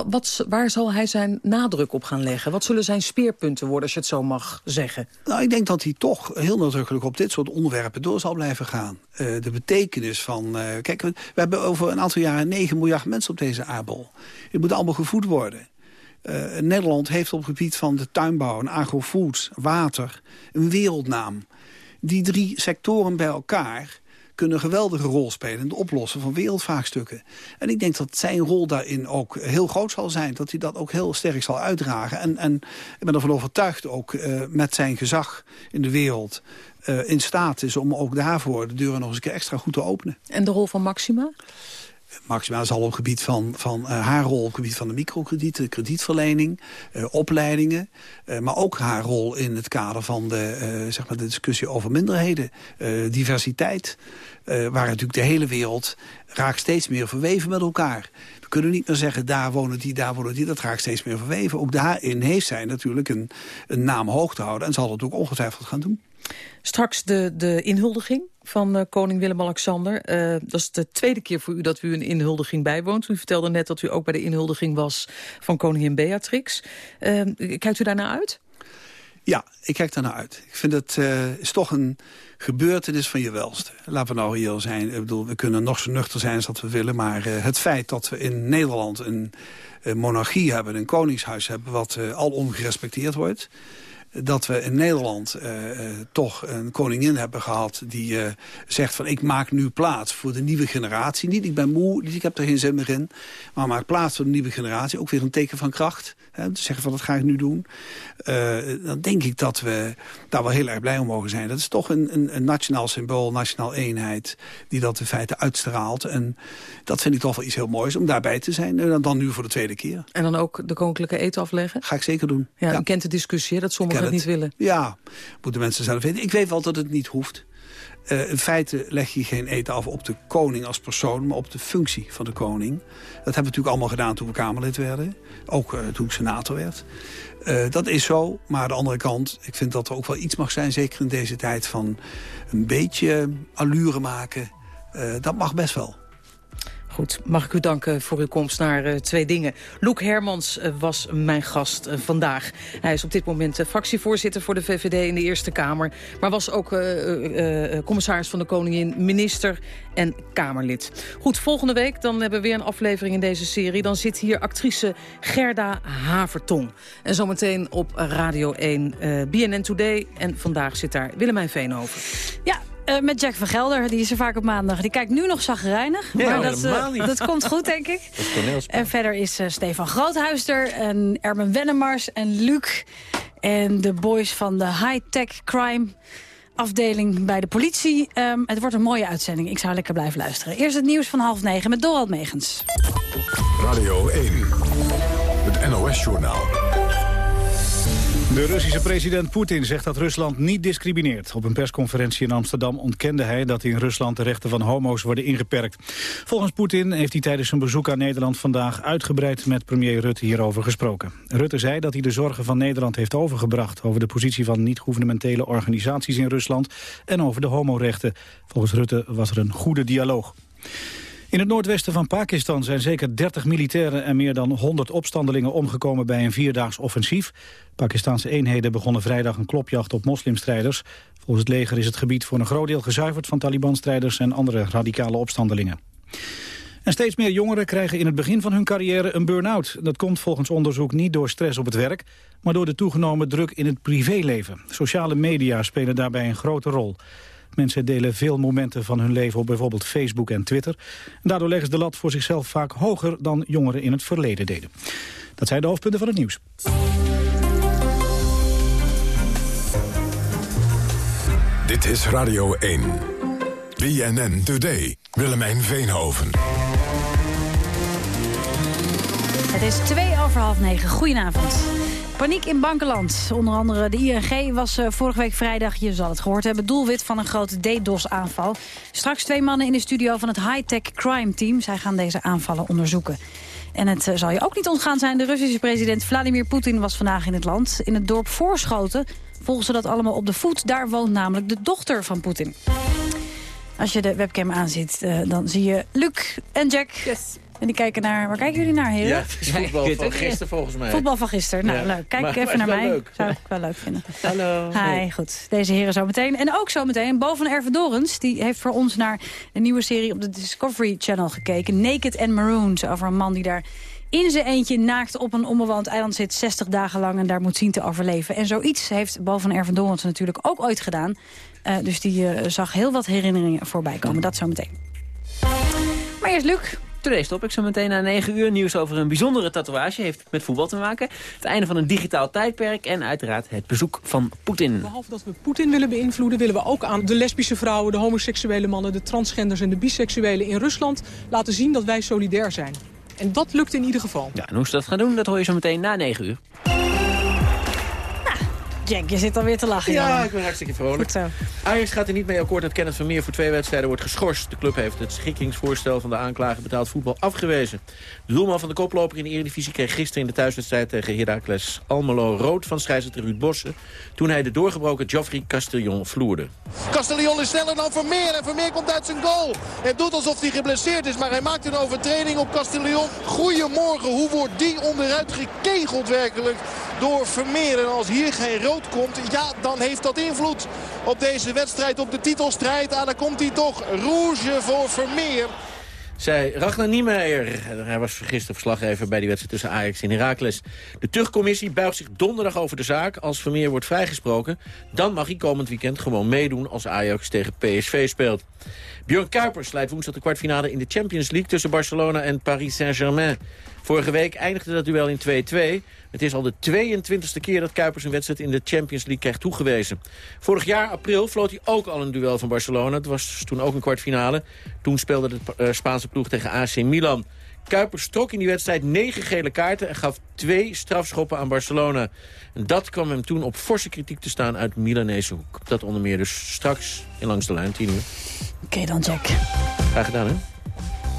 wat, waar zal hij zijn nadruk op gaan leggen? Wat zullen zijn speerpunten worden, als je het zo mag zeggen? Nou, ik denk dat hij toch heel nadrukkelijk op dit soort onderwerpen door zal blijven gaan. Uh, de betekenis van... kijk, we hebben over een aantal jaren 9 miljard mensen op deze aardbol. Het moet allemaal gevoed worden. Uh, Nederland heeft op het gebied van de tuinbouw en agrofood, water, een wereldnaam. Die drie sectoren bij elkaar kunnen een geweldige rol spelen in het oplossen van wereldvraagstukken. En ik denk dat zijn rol daarin ook heel groot zal zijn. Dat hij dat ook heel sterk zal uitdragen. En, en ik ben ervan overtuigd ook uh, met zijn gezag in de wereld... Uh, in staat is om ook daarvoor de deuren nog eens een keer extra goed te openen. En de rol van Maxima? Maxima zal op het gebied van, van uh, haar rol op het gebied van de microkredieten, kredietverlening, uh, opleidingen. Uh, maar ook haar rol in het kader van de, zeg maar de discussie over minderheden, diversiteit. waar natuurlijk de hele wereld raakt steeds meer verweven met elkaar. Kunnen niet meer zeggen, daar wonen die, daar wonen die. Dat raakt steeds meer verweven. Ook daarin heeft zij natuurlijk een, een naam hoog te houden. En zal het ook ongetwijfeld gaan doen. Straks de, de inhuldiging van uh, koning Willem-Alexander. Uh, dat is de tweede keer voor u dat u een inhuldiging bijwoont. U vertelde net dat u ook bij de inhuldiging was van koningin Beatrix. Uh, kijkt u daarnaar uit? Ja, ik kijk daarnaar uit. Ik vind het is toch een gebeurtenis van je welste. Laten we nou hier zijn. Ik bedoel, we kunnen nog zo nuchter zijn als dat we willen. Maar het feit dat we in Nederland een, monarchie hebben, een koningshuis hebben... wat alom gerespecteerd wordt dat we in Nederland uh, uh, toch een koningin hebben gehad... die uh, zegt van ik maak nu plaats voor de nieuwe generatie. Niet ik ben moe, niet ik heb er geen zin meer in. Maar maak plaats voor de nieuwe generatie. Ook weer een teken van kracht. Hè, te zeggen van dat ga ik nu doen. dan denk ik dat we daar wel heel erg blij om mogen zijn. Dat is toch een, een, een nationaal symbool, nationaal eenheid... die dat in feite uitstraalt. En dat vind ik toch wel iets heel moois om daarbij te zijn. En dan nu voor de tweede keer. En dan ook de koninklijke eten afleggen? Ga ik zeker doen. Ja, ja. U kent de discussie, dat sommigen het niet willen. Ja, moeten mensen zelf weten. Ik weet wel dat het niet hoeft. Uh, in feite leg je geen eten af op de koning als persoon... maar op de functie van de koning. Dat hebben we natuurlijk allemaal gedaan toen we Kamerlid werden. Ook uh, toen ik senator werd. Uh, dat is zo, maar aan de andere kant... ik vind dat er ook wel iets mag zijn, zeker in deze tijd... van een beetje allure maken. dat mag best wel. Goed, mag ik u danken voor uw komst naar uh, Twee Dingen. Loek Hermans uh, was mijn gast uh, vandaag. Hij is op dit moment fractievoorzitter voor de VVD in de Eerste Kamer. Maar was ook commissaris van de Koningin, minister en Kamerlid. Goed, volgende week dan hebben we weer een aflevering in deze serie. Dan zit hier actrice Gerda Havertong. En zometeen op Radio 1 BNN Today. En vandaag zit daar Willemijn Veenhoven. Ja, uh, met Jack van Gelder, die is er vaak op maandag. Die kijkt nu nog zagrijnig, ja, maar dat, uh, dat komt goed, denk ik. en verder is uh, Stefan Groothuister en Erben Wennemars en Luc... en de boys van de high-tech crime afdeling bij de politie. Um, het wordt een mooie uitzending. Ik zou lekker blijven luisteren. Eerst het nieuws van half negen met Dorald Megens. Radio 1, het NOS-journaal. De Russische president Poetin zegt dat Rusland niet discrimineert. Op een persconferentie in Amsterdam ontkende hij dat in Rusland de rechten van homo's worden ingeperkt. Volgens Poetin heeft hij tijdens zijn bezoek aan Nederland vandaag uitgebreid met premier Rutte hierover gesproken. Rutte zei dat hij de zorgen van Nederland heeft overgebracht over de positie van niet-governementele organisaties in Rusland en over de homorechten. Volgens Rutte was er een goede dialoog. In het noordwesten van Pakistan zijn zeker 30 militairen en meer dan 100 opstandelingen omgekomen bij een vierdaags offensief. Pakistanse eenheden begonnen vrijdag een klopjacht op moslimstrijders. Volgens het leger is het gebied voor een groot deel gezuiverd van Taliban-strijders en andere radicale opstandelingen. En steeds meer jongeren krijgen in het begin van hun carrière een burn-out. Dat komt volgens onderzoek niet door stress op het werk, maar door de toegenomen druk in het privéleven. Sociale media spelen daarbij een grote rol. Mensen delen veel momenten van hun leven op bijvoorbeeld Facebook en Twitter. En daardoor leggen ze de lat voor zichzelf vaak hoger dan jongeren in het verleden deden. Dat zijn de hoofdpunten van het nieuws. Dit is Radio 1. BNN Today. Willemijn Veenhoven. Het is twee over half negen. Goedenavond. Paniek in bankenland. Onder andere de ING was uh, vorige week vrijdag, je zal het gehoord hebben... doelwit van een grote DDoS-aanval. Straks twee mannen in de studio van het high-tech crime team. Zij gaan deze aanvallen onderzoeken. En het uh, zal je ook niet ontgaan zijn, de Russische president Vladimir Poetin was vandaag in het land. In het dorp Voorschoten volgen ze dat allemaal op de voet. Daar woont namelijk de dochter van Poetin. Als je de webcam aanziet, uh, dan zie je Luc en Jack. Yes. En die kijken naar... Waar kijken jullie naar, heren? Ja, het is voetbal van gisteren volgens mij. Voetbal van gisteren. Nou, leuk. Kijk even naar mij. Leuk. Zou ik wel leuk vinden. Hallo. Hi, goed. Deze heren zo meteen. En ook zo meteen, Bo van Ervedorens... die heeft voor ons naar een nieuwe serie op de Discovery Channel gekeken. Naked and Maroons. Over een man die daar in zijn eentje naakt op een onbewoond eiland zit... 60 dagen lang en daar moet zien te overleven. En zoiets heeft Bo van Ervedorens natuurlijk ook ooit gedaan. Uh, dus die uh, zag heel wat herinneringen voorbij komen. Dat zo meteen. Maar eerst Luc. Today stop ik zo meteen na 9 uur. Nieuws over een bijzondere tatoeage. Heeft met voetbal te maken. Het einde van een digitaal tijdperk. En uiteraard het bezoek van Poetin. Behalve dat we Poetin willen beïnvloeden... willen we ook aan de lesbische vrouwen, de homoseksuele mannen... de transgenders en de biseksuelen in Rusland laten zien dat wij solidair zijn. En dat lukt in ieder geval. Ja, en hoe ze dat gaan doen, dat hoor je zo meteen na 9 uur. Jack, je zit alweer te lachen. Ja, ik ben hartstikke vrolijk. Ajax gaat er niet mee akkoord dat Kenneth Vermeer voor twee wedstrijden wordt geschorst. De club heeft het schikkingsvoorstel van de aanklager betaald voetbal afgewezen. De doelman van de koploper in de Eredivisie kreeg gisteren in de thuiswedstrijd tegen Heracles Almelo rood van scheidsrechter Ruud Bossen... toen hij de doorgebroken Geoffrey Castillon vloerde. Castillon is sneller dan Vermeer en Vermeer komt uit zijn goal. Het doet alsof hij geblesseerd is, maar hij maakt een overtreding op Castillon. Goedemorgen, hoe wordt die onderuit gekegeld werkelijk door Vermeer. En als hier geen rood komt, ja, dan heeft dat invloed op deze wedstrijd, op de titelstrijd. Ah, daar komt hij toch. Rouge voor Vermeer. Zij Ragnar Niemeyer. Hij was gisteren verslaggever bij die wedstrijd tussen Ajax en Heracles. De terugcommissie buigt zich donderdag over de zaak. Als Vermeer wordt vrijgesproken, dan mag hij komend weekend gewoon meedoen als Ajax tegen PSV speelt. Björn Kuipers leidt woensdag de kwartfinale in de Champions League tussen Barcelona en Paris Saint-Germain. Vorige week eindigde dat duel in 2-2. Het is al de 22e keer dat Kuipers een wedstrijd in de Champions League krijgt toegewezen. Vorig jaar, april, floot hij ook al een duel van Barcelona. Het was toen ook een kwartfinale. Toen speelde de uh, Spaanse ploeg tegen AC Milan. Kuipers trok in die wedstrijd negen gele kaarten... en gaf twee strafschoppen aan Barcelona. En dat kwam hem toen op forse kritiek te staan uit Milanese hoek. Dat onder meer dus straks in Langs de Lijn, 10 uur. Oké dan, Jack. Graag gedaan, hè?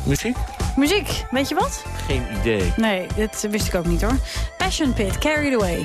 Muziek? Muziek, weet je wat? Geen idee. Nee, dit wist ik ook niet hoor. Passion Pit, Carried Away.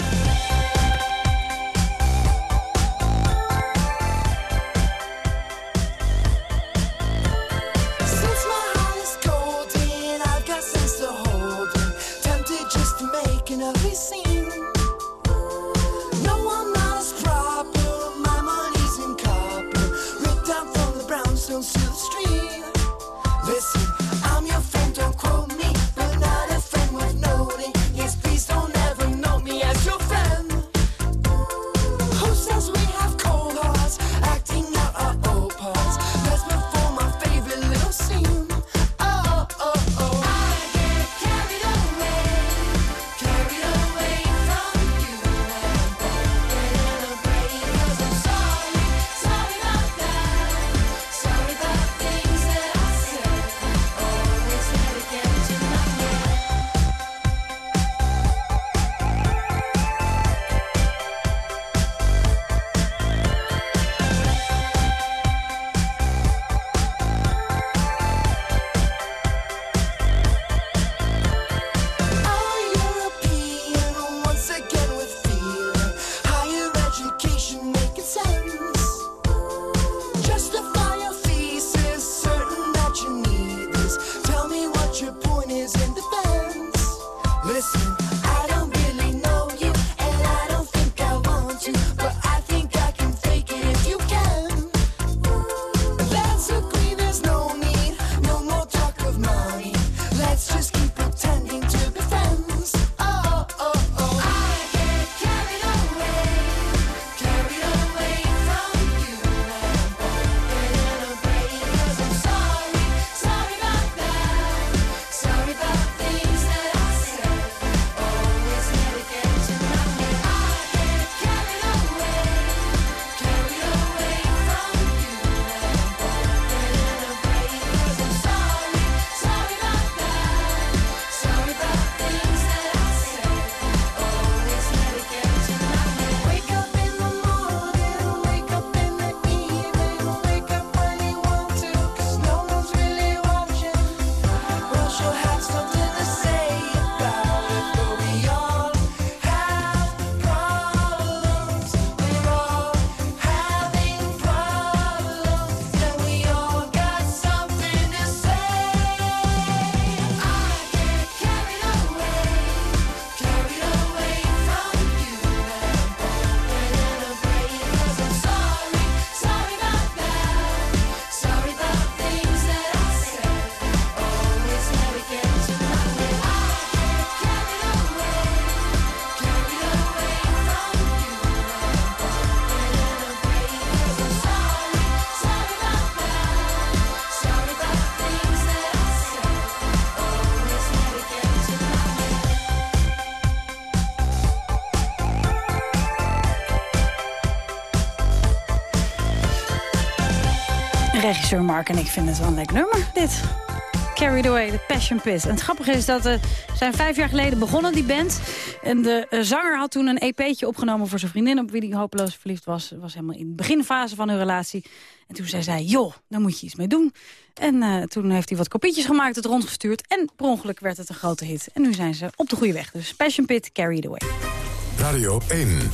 Regisseur Mark en ik vinden het wel een leuk nummer, dit. Carried Away, de Passion Pit. En het grappige is dat ze zijn vijf jaar geleden begonnen, die band. En de eh, zanger had toen een EP'tje opgenomen voor zijn vriendin... op wie hij hopeloos verliefd was. Was helemaal in de beginfase van hun relatie. En toen zei zij, joh, daar moet je iets mee doen. En eh, toen heeft hij wat kopietjes gemaakt, het rondgestuurd. En per ongeluk werd het een grote hit. En nu zijn ze op de goede weg. Dus Passion Pit, Carried Away. Radio 1.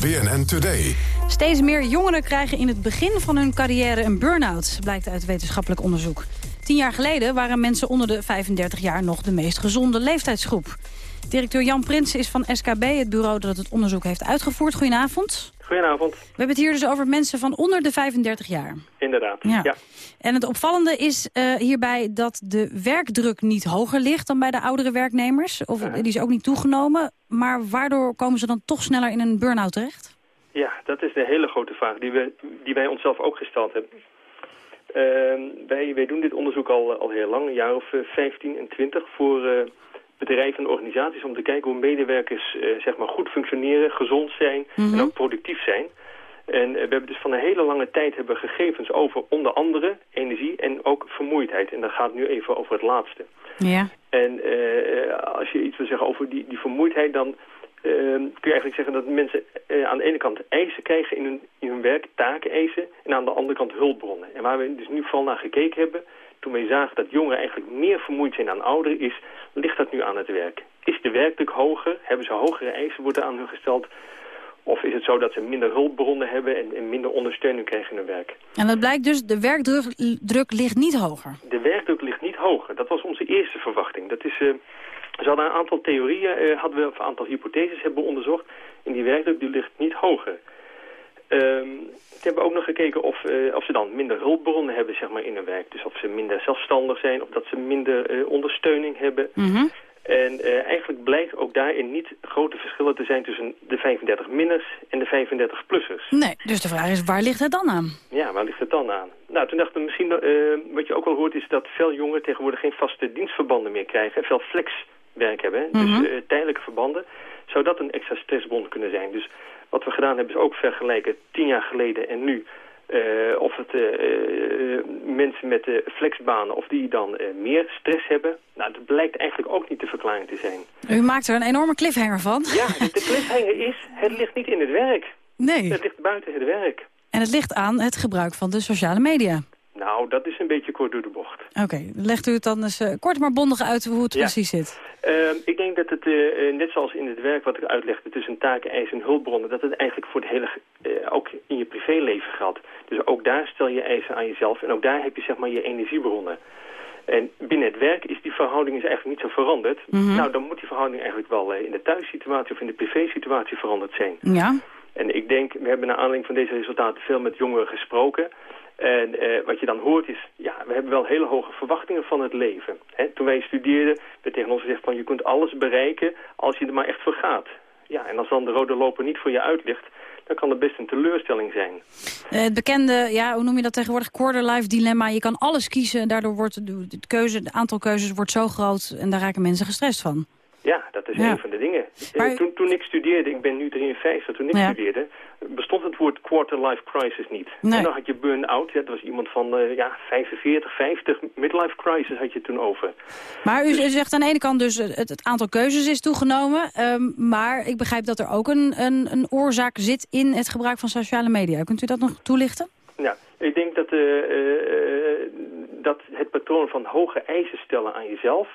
BNN Today. Steeds meer jongeren krijgen in het begin van hun carrière een burn-out, blijkt uit wetenschappelijk onderzoek. Tien jaar geleden waren mensen onder de 35 jaar nog de meest gezonde leeftijdsgroep. Directeur Jan Prins is van SKB, het bureau dat het onderzoek heeft uitgevoerd. Goedenavond. Goedenavond. We hebben het hier dus over mensen van onder de 35 jaar. Inderdaad, Ja. ja. En het opvallende is eh, hierbij dat de werkdruk niet hoger ligt dan bij de oudere werknemers. Of die is ook niet toegenomen. Maar waardoor komen ze dan toch sneller in een burn-out terecht? Ja, dat is de hele grote vraag die, we, die wij onszelf ook gesteld hebben. Ehm, wij, wij doen dit onderzoek al, al heel lang, een jaar of eh, 15 en 20, voor eh, bedrijven en organisaties om te kijken hoe medewerkers eh, zeg maar goed functioneren, gezond zijn en ook productief zijn. En eh, we hebben dus van een hele lange tijd hebben gegevens over onder andere energie en ook vermoeidheid. En dat gaat nu even over het laatste. Ja. En eh, als je iets wil zeggen over die, die vermoeidheid, dan eh, kun je eigenlijk zeggen dat mensen eh, aan de ene kant eisen krijgen in hun, in hun werk, taken eisen, en aan de andere kant hulpbronnen. En waar we dus nu vooral naar gekeken hebben, toen wij zagen dat jongeren eigenlijk meer vermoeid zijn dan ouderen, is, ligt dat nu aan het werk? Is de werkdruk hoger? Hebben ze hogere eisen worden aan hun gesteld? Of is het zo dat ze minder hulpbronnen hebben en, en minder ondersteuning krijgen in hun werk? En dat blijkt dus, de werkdruk druk ligt niet hoger. De werkdruk ligt niet hoger. Dat was onze eerste verwachting. Dat is, eh, ze hadden een aantal theorieën, eh, hadden we, of een aantal hypotheses hebben we onderzocht. En die werkdruk die ligt niet hoger. Ehm we hebben ook nog gekeken of, eh, of ze dan minder hulpbronnen hebben zeg maar, in hun werk. Dus of ze minder zelfstandig zijn of dat ze minder eh, ondersteuning hebben. En eh, eigenlijk blijkt ook daarin niet grote verschillen te zijn tussen de 35-minners en de 35-plussers. Nee, dus de vraag is, waar ligt het dan aan? Ja, waar ligt het dan aan? Nou, toen dachten we misschien, wat je ook al hoort, is dat veel jongeren tegenwoordig geen vaste dienstverbanden meer krijgen. En veel flexwerk hebben, Mhm. dus eh, tijdelijke verbanden. Zou dat een extra stressbond kunnen zijn? Dus wat we gedaan hebben is ook vergelijken tien jaar geleden en nu. eh, of het eh, mensen met de flexbanen, of die dan meer stress hebben. Nou, dat blijkt eigenlijk ook niet de verklaring te zijn. U maakt er een enorme cliffhanger van. Ja, de cliffhanger is, het ligt niet in het werk. Nee. Het ligt buiten het werk. En het ligt aan het gebruik van de sociale media. Nou, dat is een beetje kort door de bocht. Oké, legt u het dan eens eh, kort maar bondig uit hoe het Ja. precies zit. Ehm, ik denk dat het, eh, eh, net zoals in het werk wat ik uitlegde tussen taken, eisen en hulpbronnen, dat het eigenlijk voor het hele, ook in je privéleven geldt. Dus ook daar stel je eisen aan jezelf en ook daar heb je zeg maar je energiebronnen. En binnen het werk is die verhouding is eigenlijk niet zo veranderd. Mhm. Nou, dan moet die verhouding eigenlijk wel in de thuissituatie of in de privésituatie veranderd zijn. Ja. En ik denk, we hebben naar aanleiding van deze resultaten veel met jongeren gesproken. En eh, wat je dan hoort is, ja, we hebben wel hele hoge verwachtingen van het leven. Hè, toen wij studeerden, werd tegen ons gezegd van je kunt alles bereiken als je er maar echt voor gaat. Ja, en als dan de rode loper niet voor je uit ligt, dan kan dat best een teleurstelling zijn. Eh, het bekende, ja, hoe noem je dat tegenwoordig, quarter life dilemma. Je kan alles kiezen, daardoor wordt de keuze, het aantal keuzes wordt zo groot en daar raken mensen gestrest van. Ja, dat is Ja. een van de dingen. Eh, Maar- toen, toen ik studeerde, ik ben nu 53, toen ik Ja. studeerde, bestond het woord quarter life crisis niet. Nee. En dan had je burn-out, ja, dat was iemand van eh, ja, 45, 50, midlife crisis had je toen over. Maar u, u zegt aan de ene kant dus eh, het, het aantal keuzes is toegenomen. ehm, maar ik begrijp dat er ook een, een, een oorzaak zit in het gebruik van sociale media. Kunt u dat nog toelichten? Ja, ik denk dat, dat het patroon van hoge eisen stellen aan jezelf...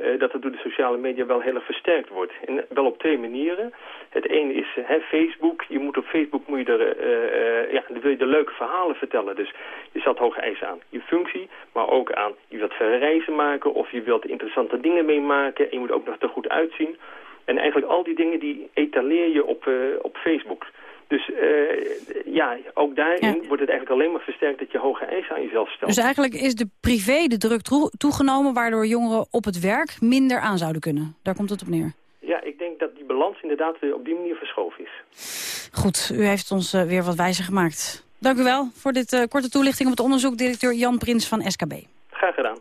eh, dat het door de sociale media wel heel erg versterkt wordt. En wel op twee manieren. Het ene is hè, Facebook. Je moet op Facebook moet je er, eh, eh, ja, wil je de leuke verhalen vertellen. Dus je stelt hoge eisen aan je functie, maar ook aan je wilt verre reizen maken... of je wilt interessante dingen meemaken en je moet ook nog er goed uitzien. En eigenlijk al die dingen die etaleer je op, op Facebook... Dus eh, ja, ook daarin wordt het eigenlijk alleen maar versterkt dat je hoge eisen aan jezelf stelt. Dus eigenlijk is de privé de druk toe- toegenomen... waardoor jongeren op het werk minder aan zouden kunnen. Daar komt het op neer. Ja, ik denk dat die balans inderdaad weer op die manier verschoven is. Goed, u heeft ons eh, weer wat wijzer gemaakt. Dank u wel voor dit eh, korte toelichting op het onderzoek. Directeur Jan Prins van SKB. Graag gedaan.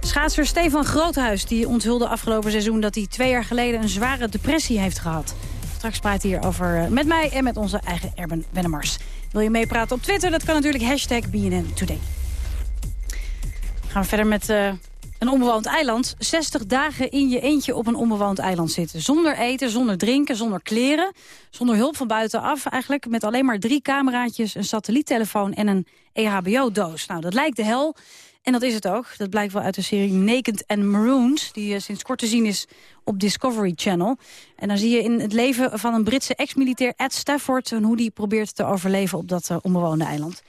Schaatser Stefan Groothuis die onthulde afgelopen seizoen... dat hij twee jaar geleden een zware depressie heeft gehad. Straks praat hij hierover eh, met mij en met onze eigen Erben Wennemars. Wil je meepraten op Twitter? Dat kan natuurlijk hashtag BNN Today. Gaan we verder met eh, een onbewoond eiland. 60 dagen in je eentje op een onbewoond eiland zitten. Zonder eten, zonder drinken, zonder kleren. Zonder hulp van buitenaf eigenlijk. Met alleen maar drie cameraatjes, een satelliettelefoon en een EHBO-doos. Nou, dat lijkt de hel. En dat is het ook. Dat blijkt wel uit de serie Naked and Marooned... die eh, sinds kort te zien is op Discovery Channel. En dan zie je in het leven van een Britse ex-militair Ed Stafford... hoe die probeert te overleven op dat eh, onbewoonde eiland.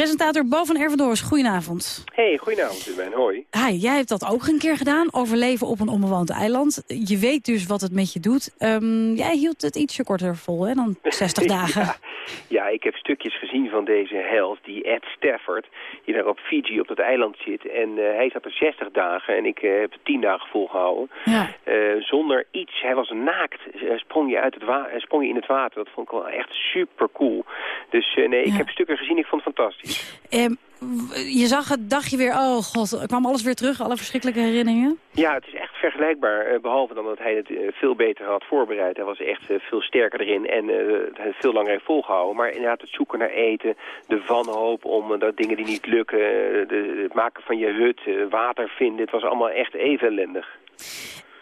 Presentator Bo van Ervendoors, goedenavond. Hey, goedenavond Ruben, hoi. Hi, jij hebt dat ook een keer gedaan, overleven op een onbewoond eiland. Je weet dus wat het met je doet. Ehm, jij hield het ietsje korter vol hè, dan 60 dagen. Ja, ja, ik heb stukjes gezien van deze held, die Ed Stafford, die daar op Fiji op dat eiland zit. En eh, hij zat er 60 dagen en ik eh, heb het 10 dagen volgehouden. Ja. Eh, zonder iets, hij was naakt, sprong je, uit het wa- sprong je in het water. Dat vond ik wel echt super cool. Dus nee, ik Ja. heb stukken gezien, ik vond het fantastisch. Ehm, je zag het, dacht je weer, oh god, kwam alles weer terug, alle verschrikkelijke herinneringen? Ja, het is echt vergelijkbaar, eh, behalve dan dat hij het eh, veel beter had voorbereid. Hij was echt veel sterker erin en het veel langer heeft volgehouden. Maar inderdaad het zoeken naar eten, de wanhoop om dat dingen die niet lukken, de, het maken van je hut, water vinden, het was allemaal echt even ellendig.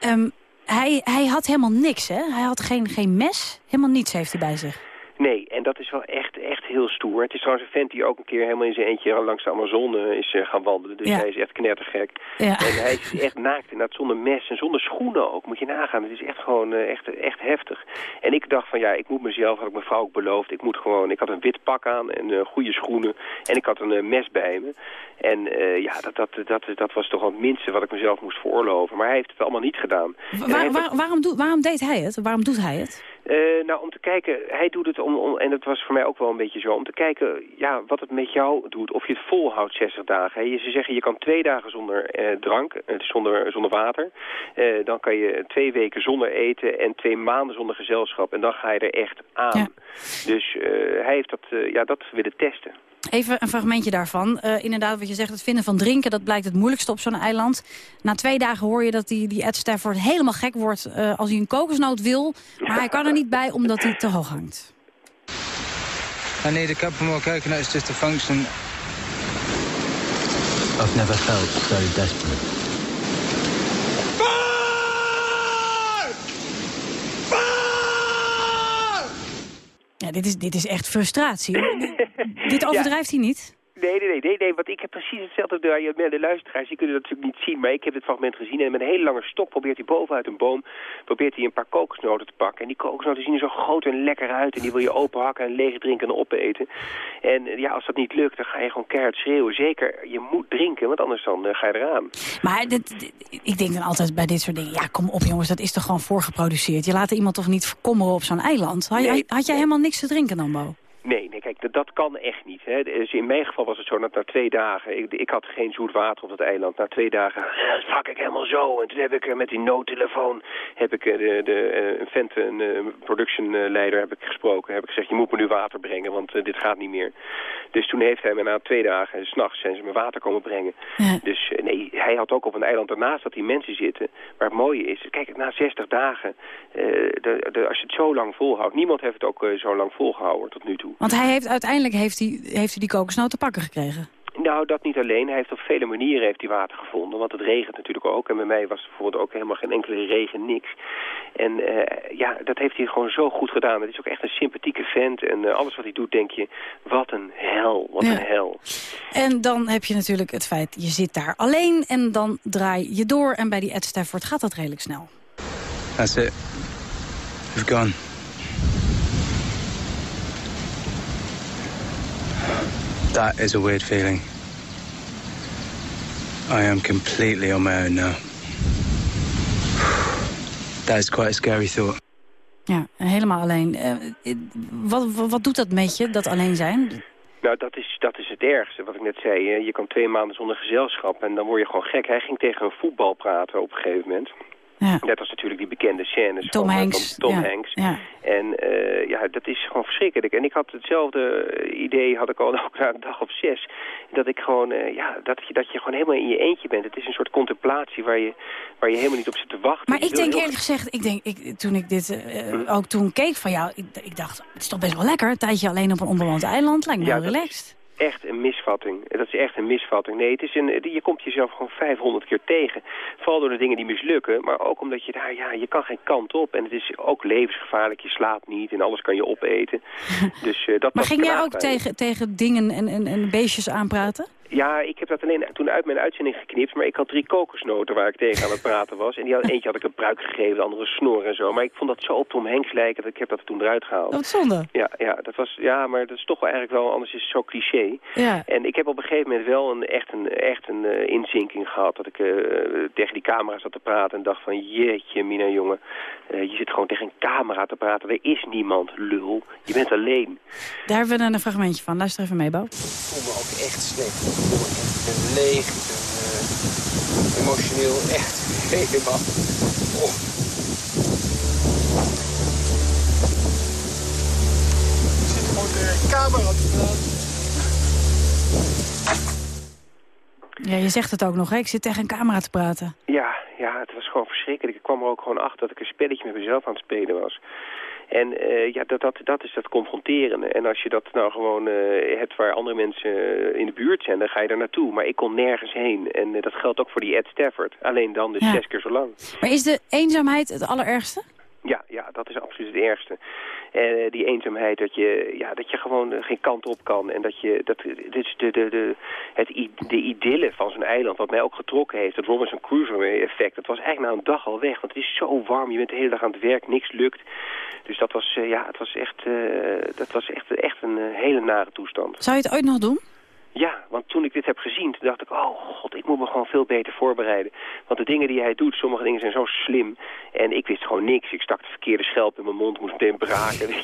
Ehm, hij, hij had helemaal niks, hè? Hij had geen, geen mes, helemaal niets heeft hij bij zich. Nee, en dat is wel echt, echt heel stoer. Het is trouwens een vent die ook een keer helemaal in zijn eentje langs de Amazone is eh, gaan wandelen. Dus Ja. hij is echt knettergek. Ja. En hij is echt naakt inderdaad zonder mes en zonder schoenen ook. Moet je nagaan. Het is echt gewoon eh, echt, echt heftig. En ik dacht van ja, ik moet mezelf, had ik mijn vrouw ook beloofd. Ik moet gewoon, ik had een wit pak aan en eh, goede schoenen. En ik had een mes bij me. En ja, dat, dat, dat, dat was toch wel het minste wat ik mezelf moest veroorloven. Maar hij heeft het allemaal niet gedaan. Waar, waarom, doet, waarom deed hij het? Waarom doet hij het? nou, om te kijken, hij doet het om, om, en dat was voor mij ook wel een beetje zo, om te kijken ja, wat het met jou doet, of je het volhoudt 60 dagen. Hè. Ze zeggen je kan twee dagen zonder eh, drank, eh, zonder, zonder water, Eh, dan kan je twee weken zonder eten en twee maanden zonder gezelschap en dan ga je er echt aan. Dus eh, hij heeft dat, eh, ja, dat willen testen. Even een fragmentje daarvan. Inderdaad, wat je zegt, het vinden van drinken... dat blijkt het moeilijkste op zo'n eiland. Na twee dagen hoor je dat die, die Ed Stafford helemaal gek wordt... als hij een kokosnoot wil. Maar hij kan er niet bij omdat hij te hoog hangt. I need a couple more coconuts just to function. I've never felt so desperate. Ja, dit, is, dit is echt frustratie. dit overdrijft hij niet? Nee, nee, nee, nee, want ik heb precies hetzelfde. De, de luisteraars die kunnen dat natuurlijk niet zien, maar ik heb het fragment gezien. En met een hele lange stok probeert hij bovenuit een boom probeert hij een paar kokosnoten te pakken. En die kokosnoten zien er zo groot en lekker uit. En die wil je openhakken en leeg drinken en opeten. En eh, ja, als dat niet lukt, dan ga je gewoon keihard schreeuwen. Zeker, je moet drinken, want anders dan eh, ga je eraan. Maar dit, dit- ik denk dan altijd bij dit soort dingen... ja, kom op jongens, dat is toch gewoon voorgeproduceerd? Je laat iemand toch niet verkommeren op zo'n eiland? Had, Nee. had jij helemaal niks te drinken dan, Bo? Nee, nee, kijk, dat, kan echt niet. Hè. Dus in mijn geval was het zo dat na twee dagen... Ik, ik had geen zoet water op dat eiland. Na twee dagen stak ik helemaal zo. En toen heb ik met die noodtelefoon... heb ik eh, de, de, eh, een vent, een eh, productionleider, heb ik gesproken. Heb ik gezegd, je moet me nu water brengen, want dit gaat niet meer. Dus toen heeft hij me na twee dagen, s'nachts, zijn ze me water komen brengen. Dus nee, hij had ook op een eiland daarnaast dat die mensen zitten. Maar het mooie is, kijk, na 60 dagen... de, de, als je het zo lang volhoudt... Niemand heeft het ook zo lang volgehouden tot nu toe. Want hij heeft, uiteindelijk heeft hij, heeft hij die kokosnoot te pakken gekregen. Nou, dat niet alleen. Hij heeft op vele manieren heeft hij water gevonden. Want het regent natuurlijk ook. En bij mij was bijvoorbeeld ook helemaal geen enkele regen, niks. En eh, ja, dat heeft hij gewoon zo goed gedaan. Het is ook echt een sympathieke vent. En eh, alles wat hij doet, denk je, wat een hel, wat Ja. een hel. En dan heb je natuurlijk het feit, je zit daar alleen... en dan draai je door en bij die Ed Stafford gaat dat redelijk snel. That's it. We've gone. That is a weird feeling. I am completely on my own now. That is quite a scary thought. Ja, helemaal alleen. Eh, eh, wat, wat, wat doet dat met je, dat alleen zijn? Nou, dat is, dat is het ergste, wat ik net zei. Je kan twee maanden zonder gezelschap en dan word je gewoon gek. Hij ging tegen een voetbal praten op een gegeven moment. Ja. Net als natuurlijk die bekende scènes Tom van, eh, Hanks, van Tom ja, Hanks. ja. En eh, ja, dat is gewoon verschrikkelijk. En ik had hetzelfde idee, had ik al ook na een dag of zes. Dat ik gewoon, eh, ja, dat je, dat je gewoon helemaal in je eentje bent. Het is een soort contemplatie waar je, waar je helemaal niet op zit te wachten. Maar Je ik denk heel eerlijk gezegd, ik denk, ik, toen ik dit eh, ook toen keek van jou... Ik, ik dacht, het is toch best wel lekker, een tijdje alleen op een onbewoond eiland. Lijkt me Ja, wel dat relaxed. Echt een misvatting. Dat is echt een misvatting. Nee, het is een, je komt jezelf gewoon 500 keer tegen. Vooral door de dingen die mislukken, maar ook omdat je daar, ja, je kan geen kant op. En het is ook levensgevaarlijk, je slaapt niet en alles kan je opeten. Dus eh, dat Maar ging jij ook bij. tegen, tegen dingen en, en, en beestjes aanpraten? Ja, ik heb dat alleen toen uit mijn uitzending geknipt, maar ik had drie kokosnoten waar ik tegen aan het praten was. En die had, eentje had ik een pruik gegeven, de andere snor en zo. Maar ik vond dat zo op Tom Hanks lijken dat ik heb dat er toen eruit gehaald. Wat zonde. Ja, ja, dat was, ja, maar dat is toch wel eigenlijk wel, anders is het zo cliché. Ja. En ik heb op een gegeven moment wel een, echt een, echt een eh, inzinking gehad. Dat ik eh, tegen die camera zat te praten en dacht van... Jeetje, Mina, jongen. eh, je zit gewoon tegen een camera te praten. Er is niemand, lul. Je bent alleen. Daar hebben we een fragmentje van. Luister even mee, Bo. Ik voel me ook echt slecht. Ik voel me echt, ik ben leeg, ik ben eh, emotioneel echt helemaal... Oh. Ik zit gewoon tegen een camera te praten. Ja, je zegt het ook nog, hè? Ik zit tegen een camera te praten. Ja, ja, het was gewoon verschrikkelijk. Ik kwam er ook gewoon achter dat ik een spelletje met mezelf aan het spelen was. En eh, ja, dat, dat, dat is dat confronterende. En als je dat nou gewoon eh, hebt waar andere mensen eh, in de buurt zijn, dan ga je er naartoe. Maar ik kon nergens heen. En dat geldt ook voor die Ed Stafford. Alleen dan dus Ja. zes keer zo lang. Maar is de eenzaamheid het allerergste? Ja, ja, dat is absoluut het ergste. Eh, die eenzaamheid, dat je, ja, dat je gewoon eh, geen kant op kan. En dat je, dat, dus de, de, de, het, de idylle van zo'n eiland, wat mij ook getrokken heeft, het Robinson Crusoe effect, dat was eigenlijk na een dag al weg. Want het is zo warm, je bent de hele dag aan het werk, niks lukt. Dus dat was, eh, ja, het was echt, dat was echt, echt een hele nare toestand. Zou je het ooit nog doen? Ja, want toen ik dit heb gezien, toen dacht ik, oh god, ik moet me gewoon veel beter voorbereiden. Want de dingen die hij doet, sommige dingen zijn zo slim. En ik wist gewoon niks. Ik stak de verkeerde schelp in mijn mond, moest meteen braken.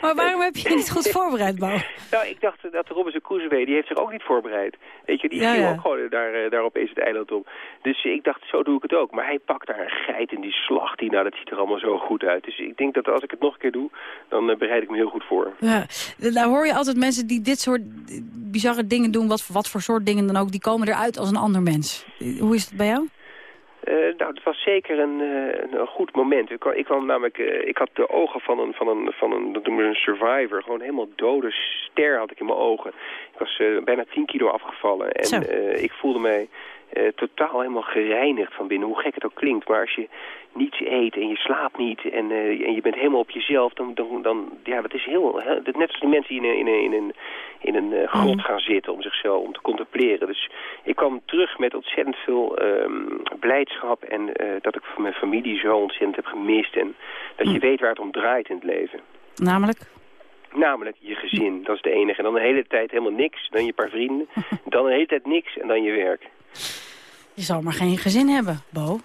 Maar waarom heb je je niet goed voorbereid, Bo? Nou, ik dacht dat de Robinson Crusoe, die heeft zich ook niet voorbereid. Weet je, die Ja, viel ja. ook gewoon daar, eh, daar opeens het eiland om. Dus ik dacht, zo doe ik het ook. Maar hij pakt daar een geit in die slacht, die, nou, dat ziet er allemaal zo goed uit. Dus ik denk dat als ik het nog een keer doe, dan eh, bereid ik me heel goed voor. Ja, daar hoor je altijd mensen die dit soort bizarre dingen doen, wat, voor- wat voor soort dingen dan ook, die komen eruit als een ander mens. Hoe is het bij jou? Eh, nou, het was zeker een, eh, een, goed moment. Ik ik kwam namelijk, eh, ik had de ogen van een, van een, van een, dat noemen we een survivor. Gewoon helemaal dode ster had ik in mijn ogen. Ik was bijna 10 kilo afgevallen. En ik voelde mij totaal helemaal gereinigd van binnen. Hoe gek het ook klinkt. Maar als je niets eet en je slaapt niet en, eh, en je bent helemaal op jezelf, dan, dan, dan ja, dat is heel, hè, net als die mensen die in een, in een, in een, in een eh, grot gaan zitten om zichzelf, om te contempleren. Dus ik kwam terug met ontzettend veel ehm, blijdschap en eh, dat ik van mijn familie zo ontzettend heb gemist en dat je weet waar het om draait in het leven. Namelijk? Namelijk je gezin, dat is de enige. En dan de hele tijd helemaal niks, dan je paar vrienden, dan de hele tijd niks en dan je werk. Je zal maar geen gezin hebben, Bo.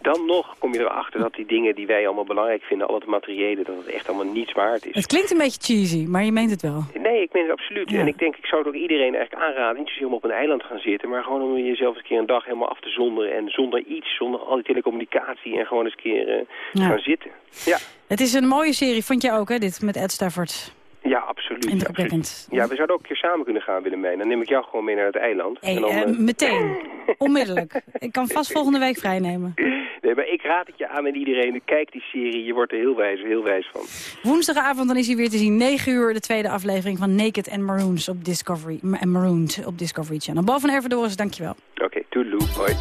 Dan nog kom je erachter dat die dingen die wij allemaal belangrijk vinden, al het materiële, dat het echt allemaal niets waard is. Het klinkt een beetje cheesy, maar je meent het wel. Nee, ik meen het absoluut. En ik denk, ik zou het ook iedereen eigenlijk aanraden, niet zozeer om op een eiland te gaan zitten, maar gewoon om jezelf eens een keer een dag helemaal af te zonderen en zonder iets, zonder al die telecommunicatie en gewoon eens een keer eh, Ja. gaan zitten. Ja. Het is een mooie serie, vond je ook, hè, dit, met Ed Stafford. Ja, absoluut. Ja, we zouden ook een keer samen kunnen gaan, Willemijn. Dan neem ik jou gewoon mee naar het eiland. Hey, en dan, eh, eh, meteen, onmiddellijk. Ik kan vast volgende week vrijnemen. Nee, maar ik raad het je aan en iedereen. Kijk die serie, je wordt er heel wijs, heel wijs van. Woensdagavond dan is hij weer te zien. 9 uur de tweede aflevering van Naked and Maroons op Discovery. En Marooned op Discovery Channel. Bo van Ervedoris, dankjewel. Oké, toedeloe, hoi.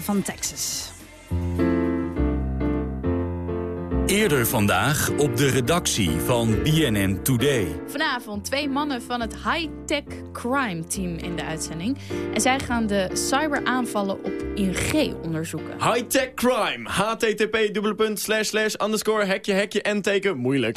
Van Texas. Eerder vandaag op de redactie van BNN Today. Vanavond twee mannen van het high-tech crime team in de uitzending. En zij gaan de cyberaanvallen op ING onderzoeken. High-tech crime. http underscore hekje hekje en teken moeilijk.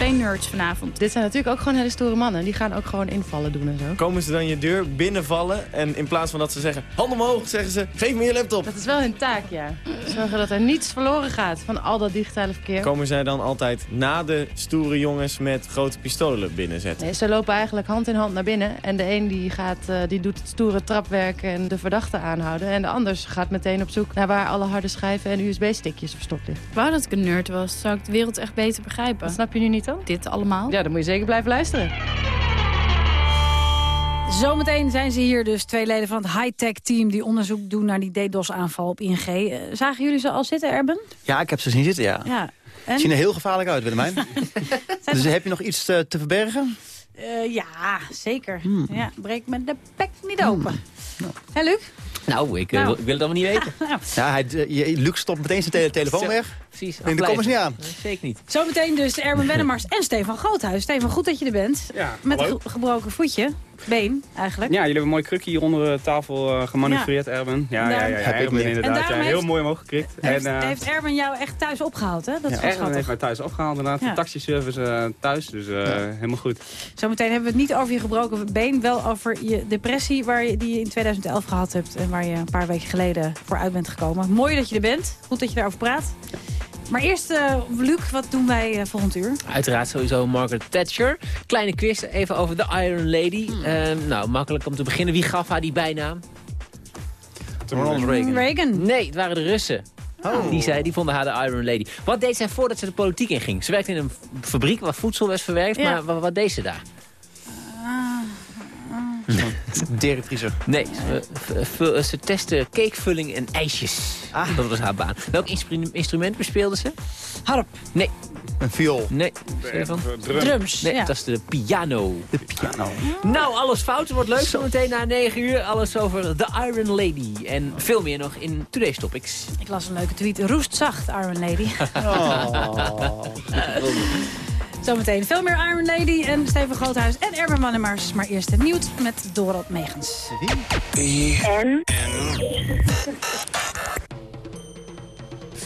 Twee nerds vanavond. Dit zijn natuurlijk ook gewoon hele stoere mannen. Die gaan ook gewoon invallen doen en zo. Komen ze dan je deur binnenvallen en in plaats van dat ze zeggen hand omhoog, zeggen ze geef me je laptop. Dat is wel hun taak, ja. Zorgen dat er niets verloren gaat van al dat digitale verkeer. Komen zij dan altijd na de stoere jongens met grote pistolen binnenzetten? Nee, ze lopen eigenlijk hand in hand naar binnen. En de een die gaat, eh, die doet het stoere trapwerk en de verdachte aanhouden. En de ander gaat meteen op zoek naar waar alle harde schijven en USB-stickjes verstopt liggen. Ik wou dat ik een nerd was. Zou ik de wereld echt beter begrijpen. Dat snap je nu niet dan? Dit allemaal? Ja, dan moet je zeker blijven luisteren. Zometeen zijn ze hier dus, twee leden van het high-tech team... die onderzoek doen naar die DDoS-aanval op ING. Uh, zagen jullie ze al zitten, Erben? Ja, ik heb ze zien zitten, ja. ja. En? Zien er heel gevaarlijk uit, Willemijn. dus heb je nog iets te, te verbergen? Uh, ja, zeker. Hmm. Ja, breek me de bek niet open. Hmm. Nou. Hé, Luc? Nou, ik nou. wil het allemaal niet weten. nou. Ja, hij, je, Luc stopt meteen zijn te telefoon weg. Precies. En dan komen ze niet aan. Zeker niet. Zometeen dus Erwin Wennemars en Stefan Groothuis. Stefan, goed dat je er bent. Ja, Met een gebroken voetje. Been, eigenlijk. Ja, jullie hebben een mooi krukje hier onder de tafel uh, gemanoeuvreerd, ja. Erwin. Ja, ja, ja, ja, Erwin inderdaad. Ja, heel mooi omhoog gekrikt. Heeft, en, uh, heeft Erwin jou echt thuis opgehaald, hè? Dat is ja, Erwin heeft mij thuis opgehaald, inderdaad. De taxiservice uh, thuis, dus helemaal goed. Zometeen hebben we het niet over je gebroken been, wel over je depressie waar je, die je in 2011 gehad hebt. En waar je een paar weken geleden voor uit bent gekomen. Mooi dat je er bent. Goed dat je daarover praat. Maar eerst, uh, Luc, wat doen wij uh, volgend uur? Uiteraard sowieso Margaret Thatcher. Kleine quiz even over de Iron Lady. Hmm. Uh, nou, makkelijk om te beginnen. Wie gaf haar die bijnaam? Ronald Reagan. Reagan. Nee, het waren de Russen. Oh. Die, zei, die vonden haar de Iron Lady. Wat deed zij voordat ze de politiek inging? Ze werkte in een fabriek waar voedsel werd verwerkt. Ja. Maar wat, wat deed ze daar? Directrice. Nee, ze, ze testen cakevulling en ijsjes. Ah. Dat was haar baan. Welk instrument bespeelde ze? Harp. Nee. Een viool. Nee. Drums. Drums. Nee, ja. dat is de piano. De piano. Nou, alles fout. Het wordt leuk zo meteen na 9 uur. Alles over The Iron Lady. En veel meer nog in Today's Topics. Ik las een leuke tweet. Roest zacht, Iron Lady. Oh. Zometeen veel meer Iron Lady en Steven Groothuis en Erben Mannemars. Maar eerst het nieuws met Dorot Megens. En?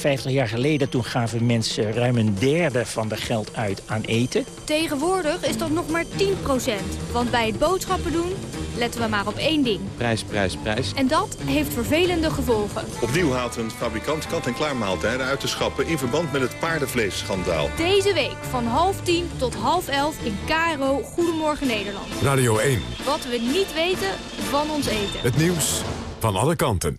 50 jaar geleden toen gaven mensen ruim een derde van de geld uit aan eten. Tegenwoordig is dat nog maar 10% Want bij het boodschappen doen letten we maar op één ding. Prijs, prijs, prijs. En dat heeft vervelende gevolgen. Opnieuw haalt een fabrikant kant-en-klaar maaltijden uit te schappen... in verband met het paardenvleesschandaal. Deze week van half tien tot half elf in KRO Goedemorgen Nederland. Radio 1. Wat we niet weten van ons eten. Het nieuws van alle kanten.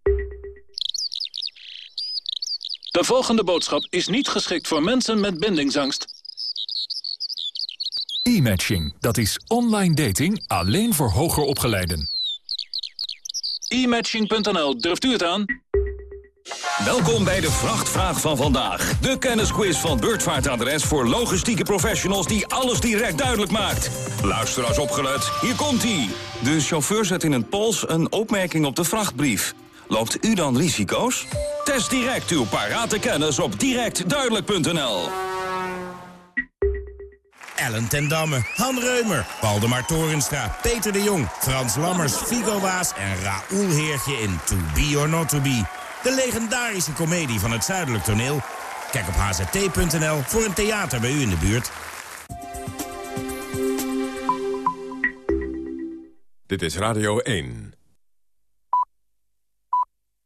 De volgende boodschap is niet geschikt voor mensen met bindingsangst. E-matching, dat is online dating alleen voor hoger opgeleiden. E-matching.nl, durft u het aan? Welkom bij de Vrachtvraag van vandaag. De kennisquiz van Beurtvaartadres voor logistieke professionals die alles direct duidelijk maakt. Luisteraars opgelet, hier komt-ie. De chauffeur zet in een pols een opmerking op de vrachtbrief. Loopt u dan risico's? Test direct uw parate kennis op directduidelijk.nl. Ellen ten Damme, Han Reumer, Waldemar Torenstra, Peter de Jong... Frans Lammers, Figo Waas en Raoul Heertje in To Be or Not To Be. De legendarische komedie van het Zuidelijk Toneel. Kijk op hzt.nl voor een theater bij u in de buurt. Dit is Radio 1.